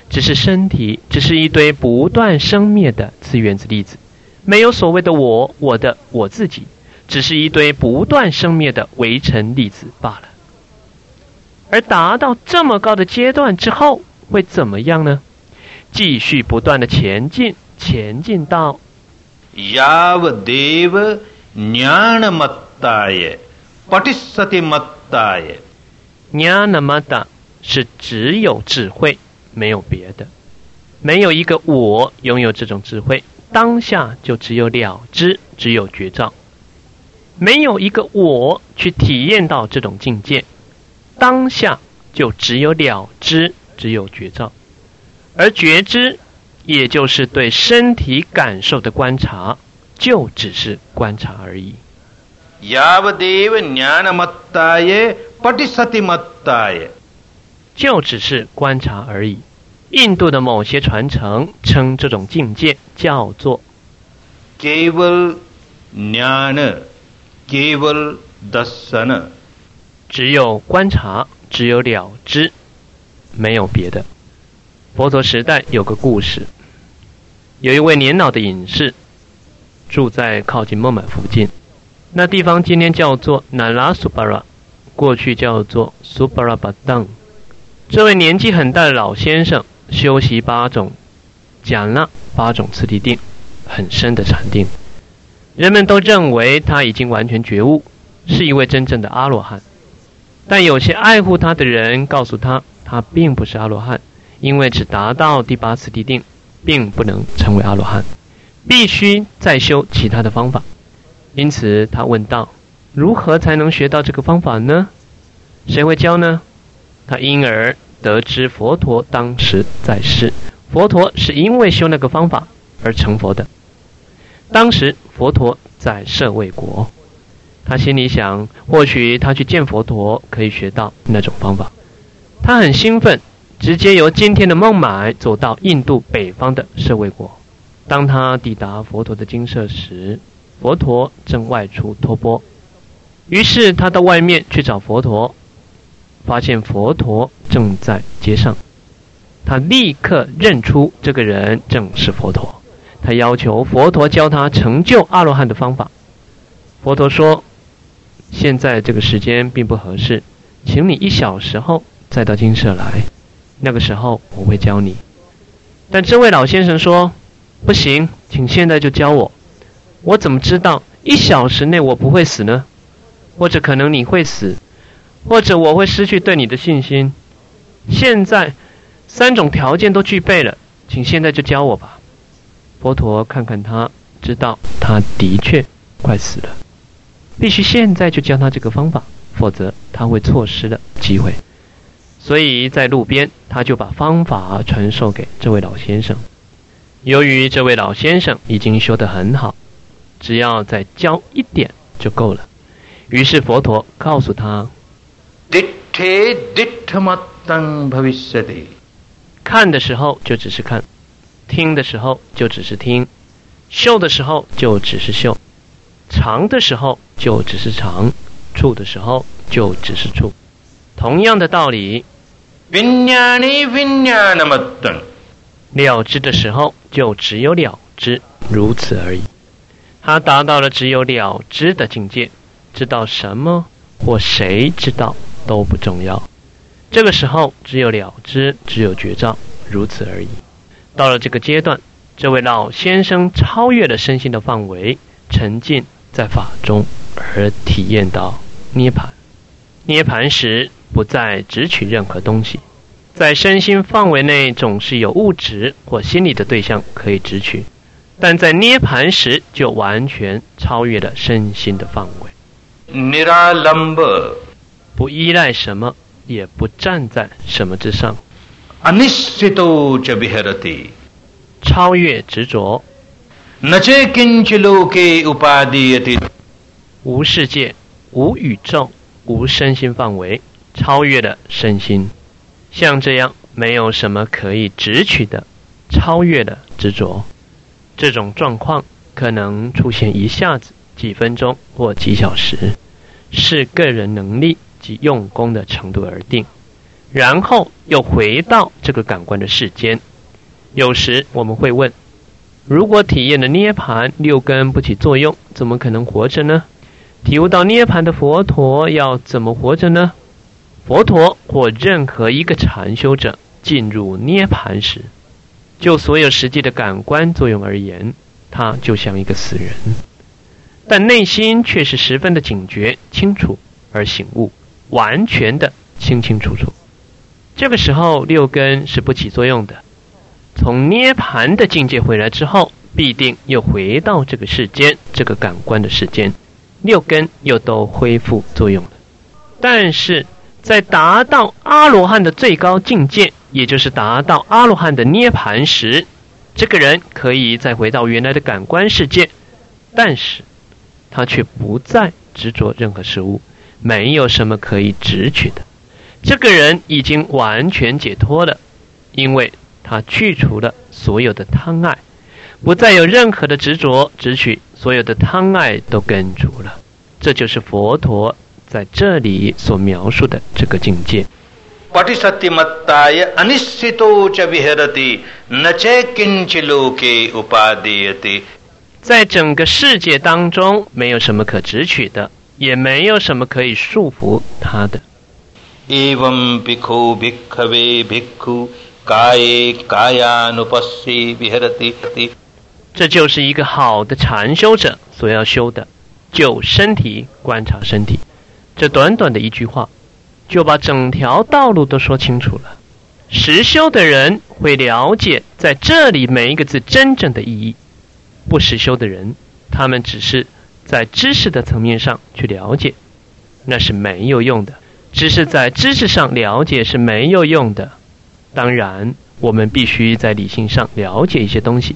只是身体，只是一堆不断生灭的自原子粒子，没有所谓的我我的我自己只是一堆不断生灭的围城粒子罢了。而达到这么高的阶段之后会怎么样呢？继续不断的前进前进到呀我滴个娘那么大耶巴蒂斯特滴妈耶你啊那么大是只有智慧没有别的。没有一个我拥有这种智慧。当下就只有了知，只有觉照，没有一个我去体验到这种境界，当下就只有了知，只有觉照，而觉知。也就是对身体感受的观察，就只是观察而已。就只是观察而已。印度的某些传承称这种境界叫做 “keval jnana”，“keval dasana”，只有观察，只有了知，没有别的。佛陀时代有个故事。有一位年老的隐士，住在靠近孟买附近。那地方今天叫做南拉苏巴拉，过去叫做苏巴拉巴当。这位年纪很大的老先生修习八种讲了八种次第定，很深的禅定。人们都认为他已经完全觉悟，是一位真正的阿罗汉。但有些爱护他的人告诉他，他并不是阿罗汉，因为只达到第八次第定。并不能成为阿罗汉，必须再修其他的方法。因此，他问道：“如何才能学到这个方法呢？谁会教呢？”他因而得知佛陀当时在世，佛陀是因为修那个方法而成佛的。当时佛陀在舍卫国，他心里想：或许他去见佛陀可以学到那种方法。他很兴奋。直接由今天的孟买走到印度北方的舍卫国。当他抵达佛陀的精舍时，佛陀正外出托钵。于是他到外面去找佛陀，发现佛陀正在街上。他立刻认出这个人正是佛陀。他要求佛陀教他成就阿罗汉的方法。佛陀说：“现在这个时间并不合适，请你一小时后再到精舍来。”那个时候我会教你，但这位老先生说：“不行，请现在就教我。我怎么知道一小时内我不会死呢？或者可能你会死，或者我会失去对你的信心。现在三种条件都具备了，请现在就教我吧。”佛陀看看他，知道他的确快死了，必须现在就教他这个方法，否则他会错失了机会。所以在路边，他就把方法传授给这位老先生。由于这位老先生已经修得很好，只要再教一点就够了。于是佛陀告诉他：“看的时候就只是看，听的时候就只是听，嗅的时候就只是嗅，尝的时候就只是尝，触的时候就只是触。同样的道理。”了知的时候，就只有了知，如此而已。他达到了只有了知的境界，知道什么或谁知道都不重要。这个时候，只有了知，只有绝照，如此而已。到了这个阶段，这位老先生超越了身心的范围，沉浸在法中，而体验到涅槃。涅槃时。不再执取任何东西，在身心范围内总是有物质或心理的对象可以执取，但在涅盘时就完全超越了身心的范围。不依赖什么，也不站在什么之上。超越执着。无世界，无宇宙，无身心范围。超越了身心，像这样没有什么可以直取的，超越了执着，这种状况可能出现一下子、几分钟或几小时，是个人能力及用功的程度而定，然后又回到这个感官的世间。有时我们会问：如果体验的涅盘，六根不起作用，怎么可能活着呢？体悟到涅盘的佛陀要怎么活着呢？佛陀或任何一个禅修者进入涅盘时，就所有实际的感官作用而言，他就像一个死人，但内心却是十分的警觉、清楚而醒悟，完全的清清楚楚。这个时候，六根是不起作用的。从涅盘的境界回来之后，必定又回到这个世间，这个感官的世间。六根又都恢复作用了，但是在达到阿罗汉的最高境界，也就是达到阿罗汉的涅盘时，这个人可以再回到原来的感官世界，但是他却不再执着任何事物，没有什么可以执取的。这个人已经完全解脱了，因为他去除了所有的贪爱。不再有任何的执着执取，所有的贪爱都根除了，这就是佛陀在这里所描述的这个境界。在整个世界当中，没有什么可执取的，也没有什么可以束缚他的。这就是一个好的禅修者所要修的，就身体观察身体。这短短的一句话，就把整条道路都说清楚了。实修的人会了解在这里每一个字真正的意义，不实修的人，他们只是在知识的层面上去了解，那是没有用的。只是在知识上了解是没有用的。当然，我们必须在理性上了解一些东西。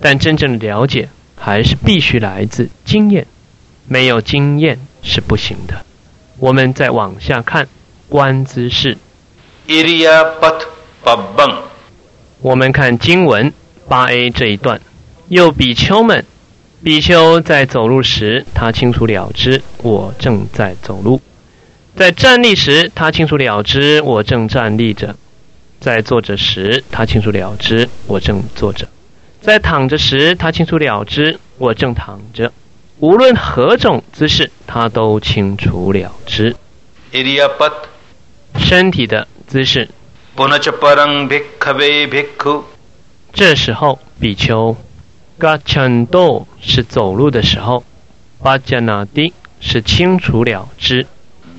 但真正的了解还是必须来自经验，没有经验是不行的。我们再往下看观姿势。我们看经文八 A 这一段，又比丘们，比丘在走路时，他清楚了知我正在走路；在站立时，他清楚了知我正站立着；在坐着时，他清楚了知我正坐着。在躺着时，他清楚了知我正躺着；无论何种姿势，他都清楚了知。身体的姿势。这时候，比丘嘎陈豆是走路的时候，巴加那的是清楚了之。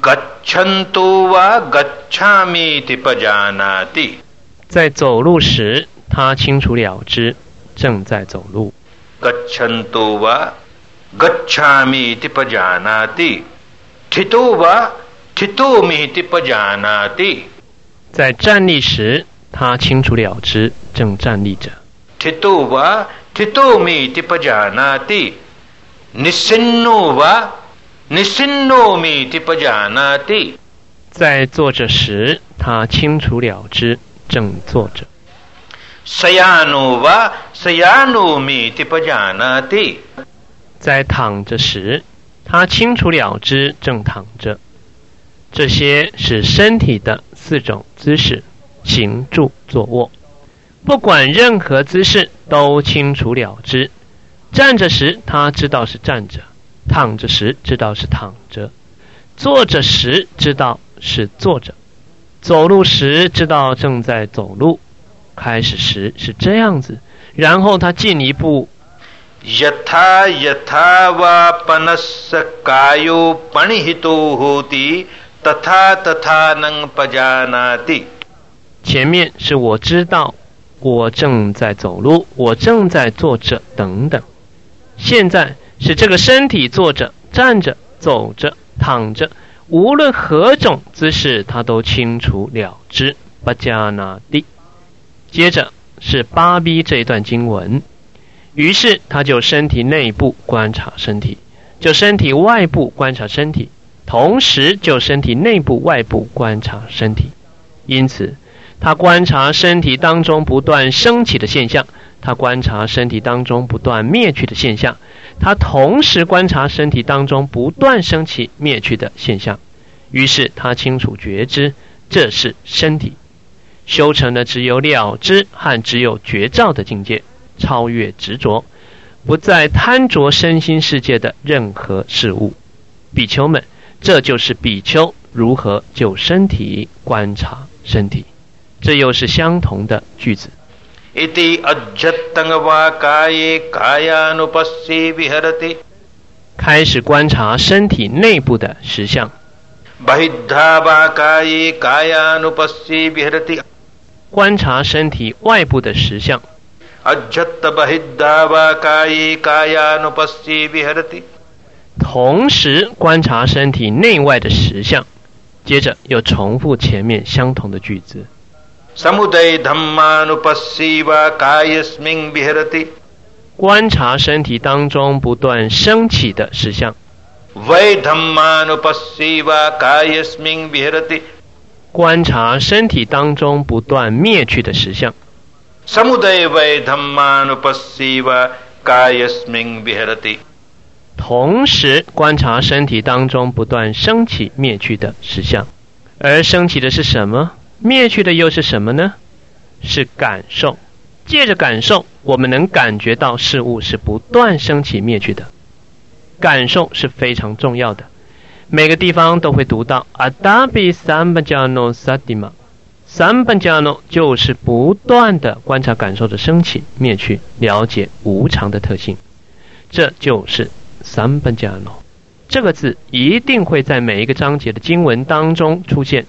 嘎陈豆哇嘎恰米的巴加那的，在走路时他清楚了之，正在走路。嘎陈豆哇嘎恰米的巴加那的，提豆哇提豆米的巴加那的，在站立时他清楚了之，正站立着。提豆哇。在坐着时他清楚了之正坐着。努努米在躺着时他清楚了之正躺着。这些是身体的四种姿势行住坐卧。不管任何姿势都清楚了知。站着时，他知道是站着；躺着时，知道是躺着；坐着时，知道是坐着；走路时，知道正在走路。开始时是这样子，然后他进一步。前面是我知道，我正在走路，我正在坐着等等。现在是这个身体坐着、站着、走着、躺着，无论何种姿势，他都清楚了知。巴加那蒂。接着是巴比这一段经文，于是他就身体内部观察身体，就身体外部观察身体，同时就身体内部外部观察身体。因此，他观察身体当中不断升起的现象，他观察身体当中不断灭去的现象，他同时观察身体当中不断升起灭去的现象。于是他清楚觉知，这是身体，修成了只有了知和只有觉照的境界，超越执着，不再贪着身心世界的任何事物。比丘们，这就是比丘如何就身体观察身体。这又是相同的句子。开始观察身体内部的实相。观察身体外部的实相。同时观察身体内外的实相。接着又重复前面相同的句子。观察身体当中不断升起的实相。观察身体当中不断灭去的实相。同时观察身体当中不断升起灭去的实相，而升起的是什么？灭去的又是什么呢？是感受。借着感受，我们能感觉到事物是不断升起灭去的。感受是非常重要的。每个地方都会读到阿达比三巴加诺萨蒂玛，三巴加诺就是不断的观察感受的升起灭去，了解无常的特性。这就是三巴加诺。这个字一定会在每一个章节的经文当中出现，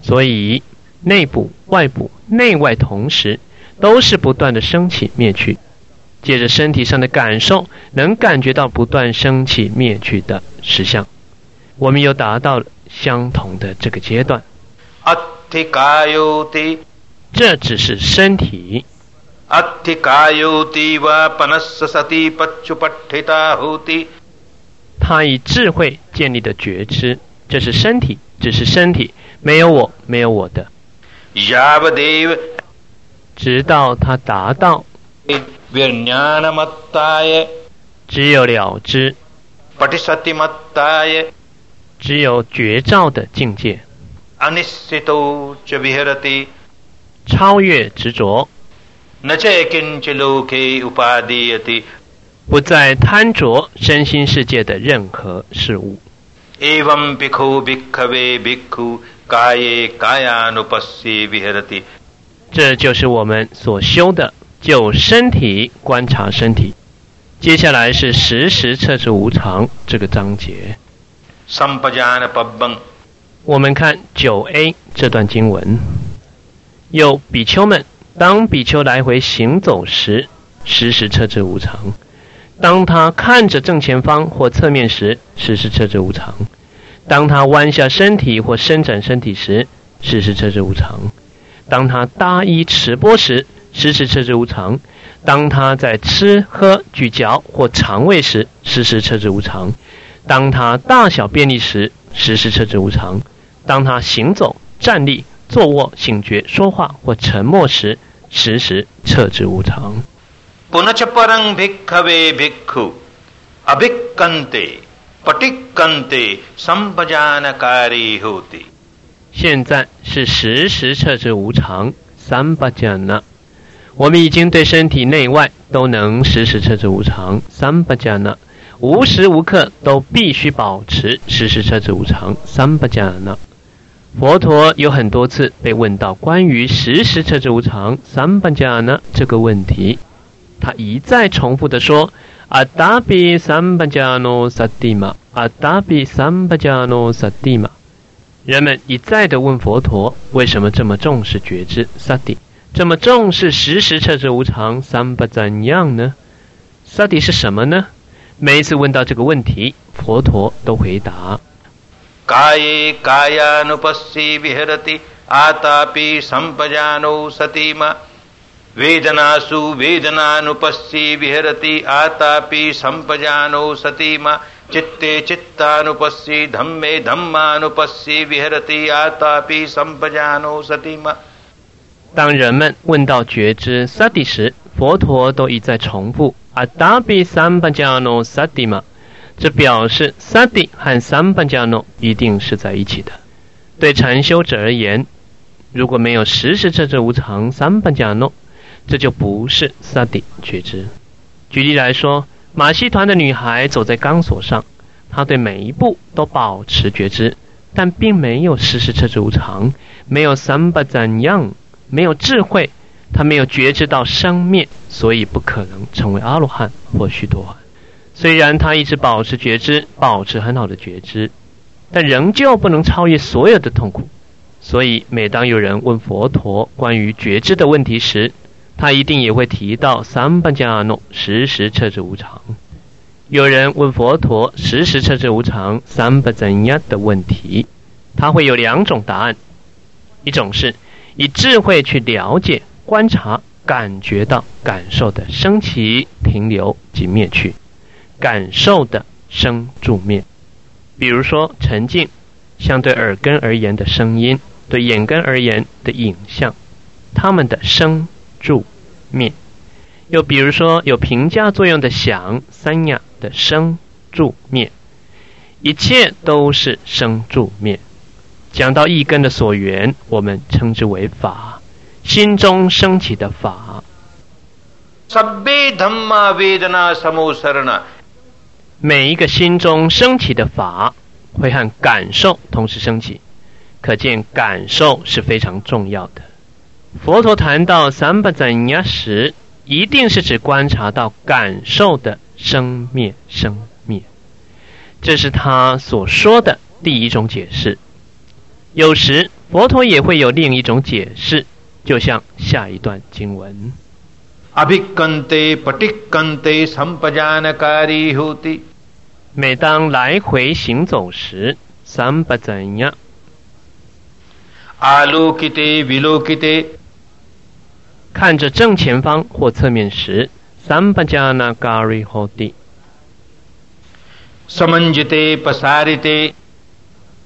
所以。内部、外部、内外同时，都是不断的升起、灭去。借着身体上的感受，能感觉到不断升起、灭去的实相。我们又达到了相同的这个阶段。这只是身体。他以智慧建立的觉知，这是身体，只是身体，没有我，没有我的。直到他达到。只有了知，只有觉照的境界，超越执着，不再贪着身心世界的任何事物。这就是我们所修的，就身体观察身体。接下来是时时测知无常这个章节。我们看九 A 这段经文，有比丘们，当比丘来回行走时，时时测知无常；当他看着正前方或侧面时，时时测知无常。当他弯下身体或伸展身体时，时时彻知无常；当他搭衣持钵时，时时彻知无常；当他在吃喝咀嚼或肠胃时，时时彻知无常；当他大小便利时，时时彻知无常；当他行走、站立、坐卧、醒觉、说话或沉默时，时时彻知无常。现在是时时彻知无常，三巴迦那。我们已经对身体内外都能时时彻知无常，三巴迦那。无时无刻都必须保持时时彻知无常，三巴迦那。佛陀有很多次被问到关于时时彻知无常，三巴迦那这个问题，他一再重复的说。阿达比三巴迦诺萨蒂玛，阿达比三巴迦诺萨蒂玛。人们一再的问佛陀，为什么这么重视觉知萨蒂，这么重视时时彻知无常三巴怎样呢？萨蒂是什么呢？每一次问到这个问题，佛陀都回答：嘎耶嘎呀努巴वेदनासु वेदनानुपस्सी विहरति आतापि संपजानो सती मा चित्ते चित्तानुपस्सी धम्मे धम्मानुपस्सी विहरति आतापि संपजानो सती मा 当人们问到觉知 sati 时， 佛陀都一再重复阿达比三班加诺萨蒂玛，这表示萨蒂和三班加诺一定是在一起的。对禅修者而言，如果没有时时彻彻无常三班加诺， 这就不是萨蒂觉知。举例来说，马戏团的女孩走在钢索上，她对每一步都保持觉知，但并没有时时彻彻无常，没有三巴怎样，没有智慧。她没有觉知到生灭，所以不可能成为阿罗汉或须陀。虽然他一直保持觉知，保持很好的觉知，但仍旧不能超越所有的痛苦。所以，每当有人问佛陀关于觉知的问题时，他一定也会提到三班加阿诺时时彻知无常。有人问佛陀时时彻知无常三班怎样的问题，他会有两种答案：一种是以智慧去了解。观察、感觉到、感受的升起、停留及灭去，感受的生住灭。比如说沉静，相对耳根而言的声音，对眼根而言的影像，它们的生住灭。又比如说有评价作用的想、三亚的生住灭，一切都是生住灭。讲到一根的所缘，我们称之为法。心中升起的法，每一个心中升起的法，会和感受同时升起，可见感受是非常重要的。佛陀谈到三不怎样时，一定是指观察到感受的生灭生灭，这是他所说的第一种解释。有时佛陀也会有另一种解释。就像下一段经文。每当来回行走时，三不怎样？看着正前方或侧面时，三不加那嘎瑞后地。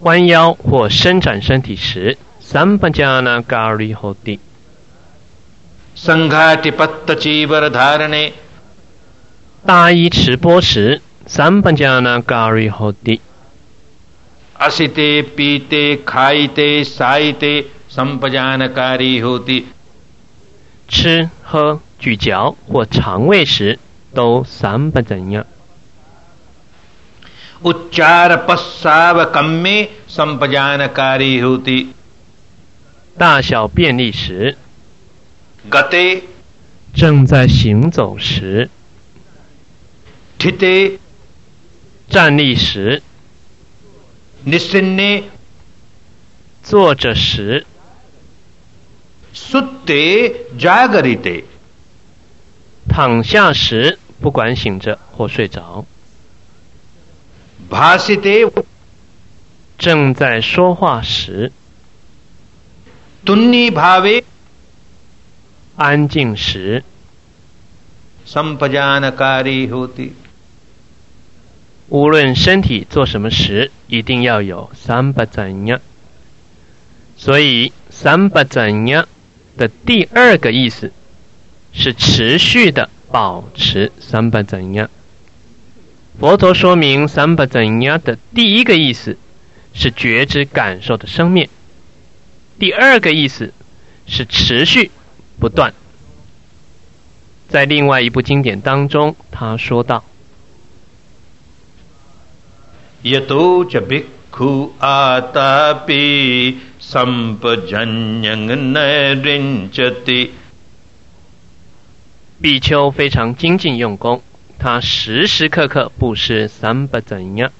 弯腰或伸展身体时。三巴加那嘎里后地，僧伽提巴特吉巴达人呢？大衣持钵时，三巴加那嘎里后地。阿西吃喝咀嚼或肠胃时，都三不怎样？乌扎拉巴萨瓦甘米，三巴加那嘎里后地。大小便利时，格德正在行走时，提德站立时，尼森尼坐着时，苏德扎格里德躺下时，不管醒着或睡着，bhasite，正在说话时。敦尼巴维，安静时，三不加那咖喱胡提。无论身体做什么时，一定要有三不怎样。所以，三不怎样的第二个意思是持续的保持三不怎样。佛陀说明三不怎样的第一个意思是觉知感受的生灭。第二个意思是持续不断。在另外一部经典当中，他说道：“耶多迦比库阿达比。”比丘非常精进用功，他时时刻刻布施三不怎样，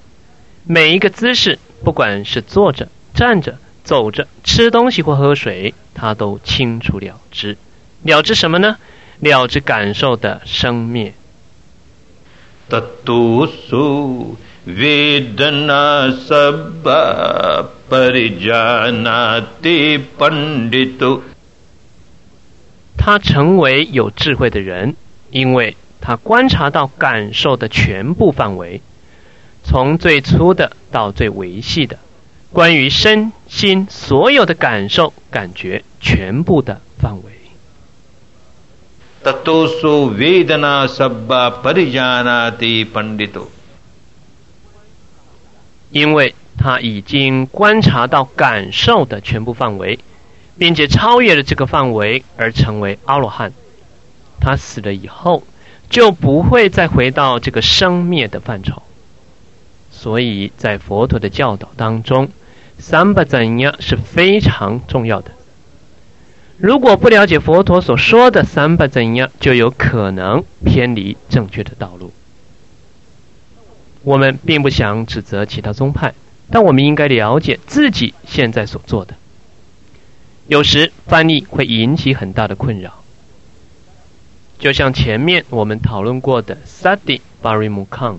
每一个姿势，不管是坐着、站着。走着，吃东西或喝水，他都清楚了知。了知什么呢？了知感受的生灭。特度苏维德那萨巴巴里迦那蒂班迪图。他成为有智慧的人，因为他观察到感受的全部范围，从最粗的到最维细的。关于身心所有的感受、感觉，全部的范围。 ततोसो वेदना सब्बा परिजानाति पंडितो。 因为他已经观察到感受的全部范围，并且超越了这个范围而成为阿罗汉。他死了以后，就不会再回到这个生灭的范畴。所以在佛陀的教导当中，三不怎样是非常重要的。如果不了解佛陀所说的三不怎样，就有可能偏离正确的道路。我们并不想指责其他宗派，但我们应该了解自己现在所做的。有时翻译会引起很大的困扰，就像前面我们讨论过的 “sati barimukang”，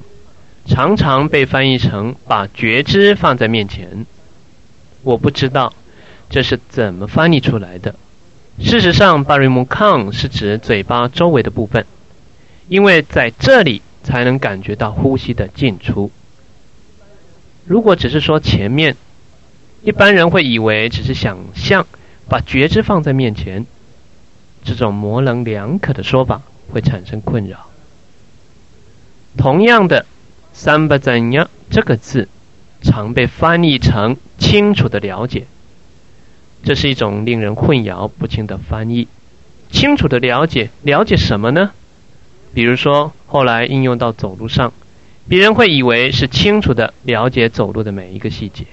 常常被翻译成“把觉知放在面前”。我不知道这是怎么翻译出来的。事实上，“barimukang” 是指嘴巴周围的部分，因为在这里。才能感觉到呼吸的进出。如果只是说前面，一般人会以为只是想象把觉知放在面前，这种模棱两可的说法会产生困扰。同样的，“三巴怎样”这个字常被翻译成“清楚的了解”，这是一种令人混淆不清的翻译。清楚的了解，了解什么呢？比如说，后来应用到走路上，别人会以为是清楚的了解走路的每一个细节，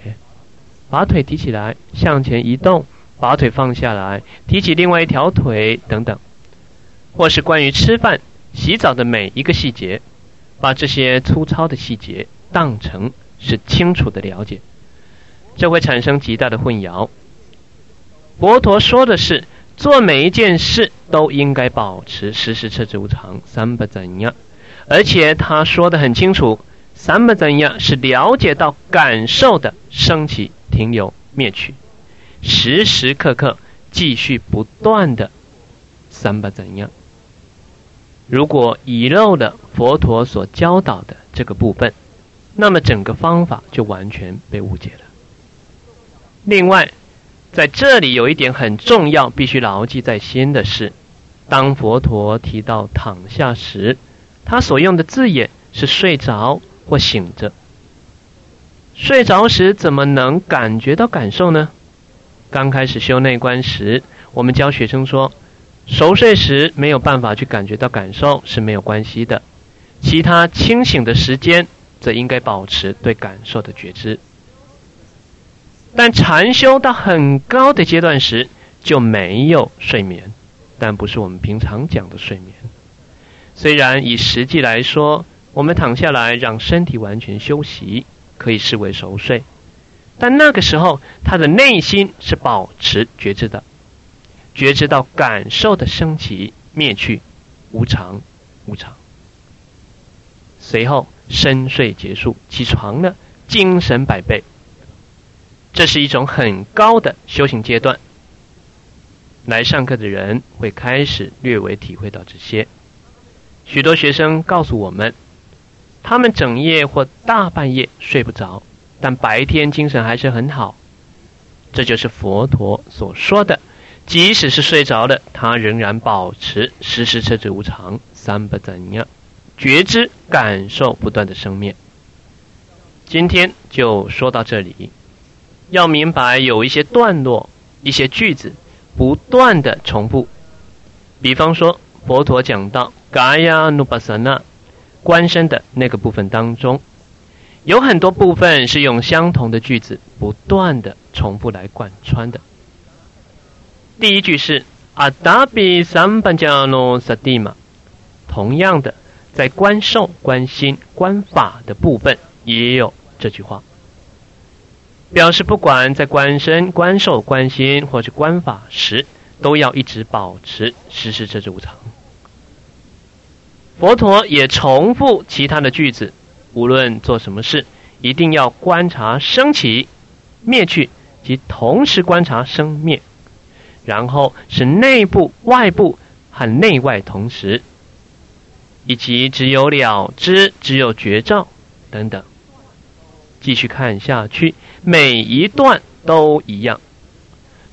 把腿提起来向前移动，把腿放下来提起另外一条腿等等，或是关于吃饭、洗澡的每一个细节，把这些粗糙的细节当成是清楚的了解，这会产生极大的混淆。佛陀说的是。做每一件事都应该保持时时彻知无常，三不怎样。而且他说的很清楚，三不怎样是了解到感受的升起、停留、灭去，时时刻刻继续不断的三不怎样。如果遗漏了佛陀所教导的这个部分，那么整个方法就完全被误解了。另外。在这里有一点很重要，必须牢记在心的是：当佛陀提到躺下时，他所用的字眼是睡着或醒着。睡着时怎么能感觉到感受呢？刚开始修内观时，我们教学生说，熟睡时没有办法去感觉到感受是没有关系的，其他清醒的时间则应该保持对感受的觉知。但禅修到很高的阶段时就没有睡眠，但不是我们平常讲的睡眠。虽然以实际来说，我们躺下来让身体完全休息，可以视为熟睡，但那个时候他的内心是保持觉知的，觉知到感受的升起、灭去，无常、无常。随后深睡结束，起床了，精神百倍。这是一种很高的修行阶段。来上课的人会开始略微体会到这些。许多学生告诉我们，他们整夜或大半夜睡不着，但白天精神还是很好。这就是佛陀所说的，即使是睡着了，他仍然保持时时彻知无常，三不怎样，觉知感受不断的生灭。今天就说到这里。要明白，有一些段落、一些句子不断的重复。比方说，佛陀讲到“嘎呀努巴萨那”观身的那个部分当中，有很多部分是用相同的句子不断的重复来贯穿的。第一句是“阿达比三班加诺萨蒂玛”，同样的，在观受、观心、观法的部分也有这句话。表示不管在观身、观受、观心或是观法时，都要一直保持时时彻知无常。佛陀也重复其他的句子，无论做什么事，一定要观察升起、灭去，及同时观察生灭，然后是内部、外部和内外同时，以及只有了知、只有觉照等等。继续看下去，每一段都一样，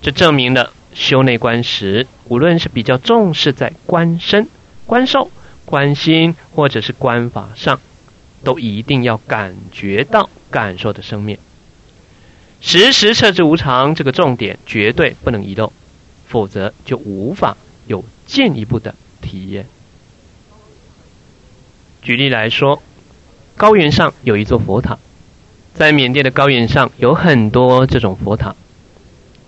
这证明了修内观时，无论是比较重视在观身、观受、观心，或者是观法上，都一定要感觉到感受的生灭。时时测之无常，这个重点绝对不能遗漏，否则就无法有进一步的体验。举例来说，高原上有一座佛塔，在缅甸的高原上有很多这种佛塔，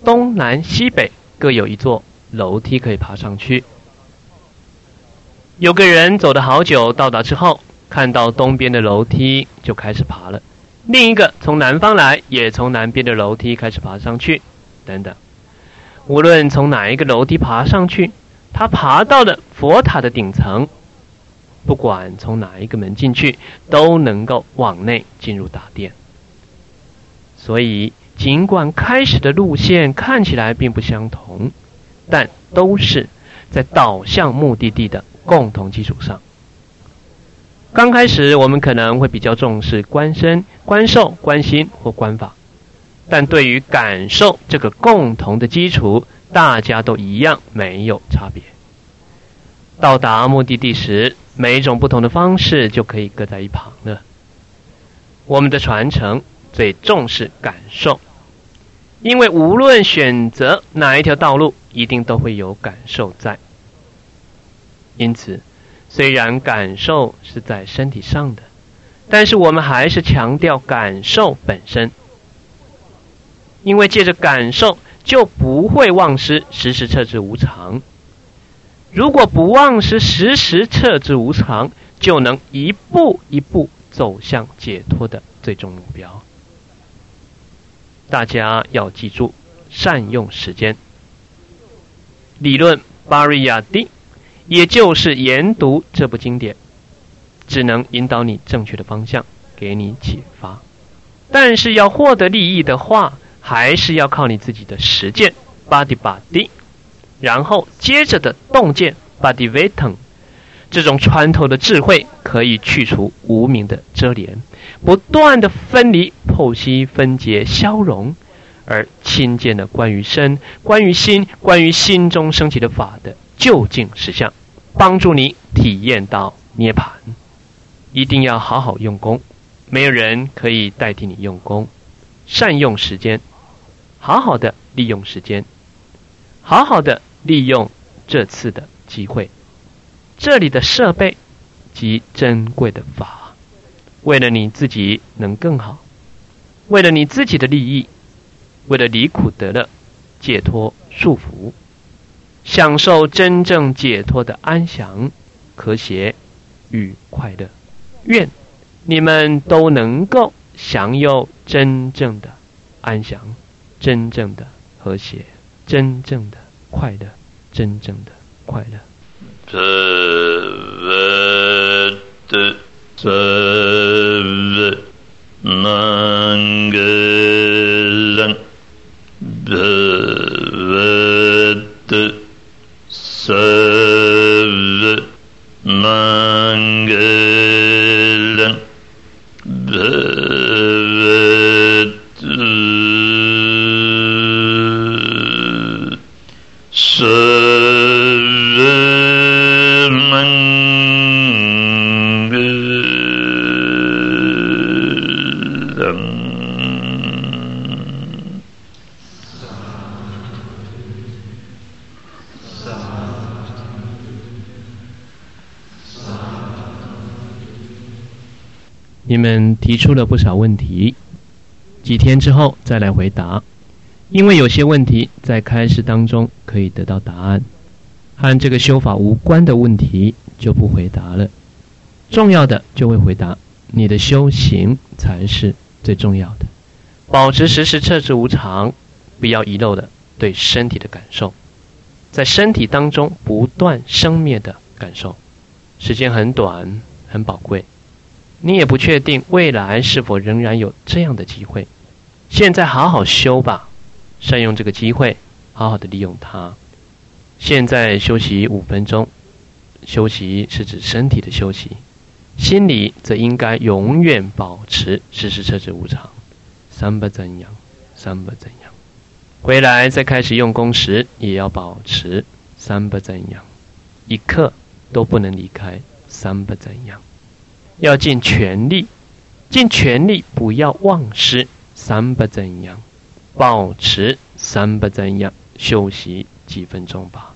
东南西北各有一座楼梯可以爬上去。有个人走了好久，到达之后看到东边的楼梯，就开始爬了。另一个从南方来，也从南边的楼梯开始爬上去，等等。无论从哪一个楼梯爬上去，他爬到了佛塔的顶层，不管从哪一个门进去，都能够往内进入大殿。所以，尽管开始的路线看起来并不相同，但都是在导向目的地的共同基础上。刚开始，我们可能会比较重视观身、观受、观心或观法，但对于感受这个共同的基础，大家都一样，没有差别。到达目的地时，每一种不同的方式就可以搁在一旁了。我们的传承最重视感受，因为无论选择哪一条道路，一定都会有感受在，因此。虽然感受是在身体上的，但是我们还是强调感受本身，因为借着感受就不会忘失时时彻之无常。如果不忘失时时彻之无常，就能一步一步走向解脱的最终目标。大家要记住，善用时间。理论巴瑞亚蒂。也就是研读这部经典，只能引导你正确的方向，给你启发。但是要获得利益的话，还是要靠你自己的实践，body body，然后接着的洞见 body v e t o n 这种穿透的智慧，可以去除无名的遮帘，不断的分离、剖析、分解、消融，而亲见的关于身、关于心、关于心中升起的法的。究竟实相，帮助你体验到涅槃。一定要好好用功，没有人可以代替你用功。善用时间，好好的利用时间，好好的利用这次的机会。这里的设备及珍贵的法，为了你自己能更好，为了你自己的利益，为了离苦得乐，解脱束缚。享受真正解脱的安详、和谐与快乐。愿你们都能够享有真正的安详、真正的和谐、真正的快乐、真正的快乐。Sevet Sevet Na 提出了不少问题，几天之后再来回答，因为有些问题在开示当中可以得到答案，和这个修法无关的问题就不回答了，重要的就会回答。你的修行才是最重要的，保持时时彻之无常，不要遗漏的对身体的感受，在身体当中不断生灭的感受，时间很短，很宝贵。你也不确定未来是否仍然有这样的机会，现在好好修吧，善用这个机会，好好的利用它。现在休息五分钟，休息是指身体的休息，心里则应该永远保持时时彻之无常。三不怎样，三不怎样。回来再开始用功时，也要保持三不怎样，一刻都不能离开三不怎样，要尽全力，尽全力不要忘失三不怎样，保持三不怎样，休息几分钟吧。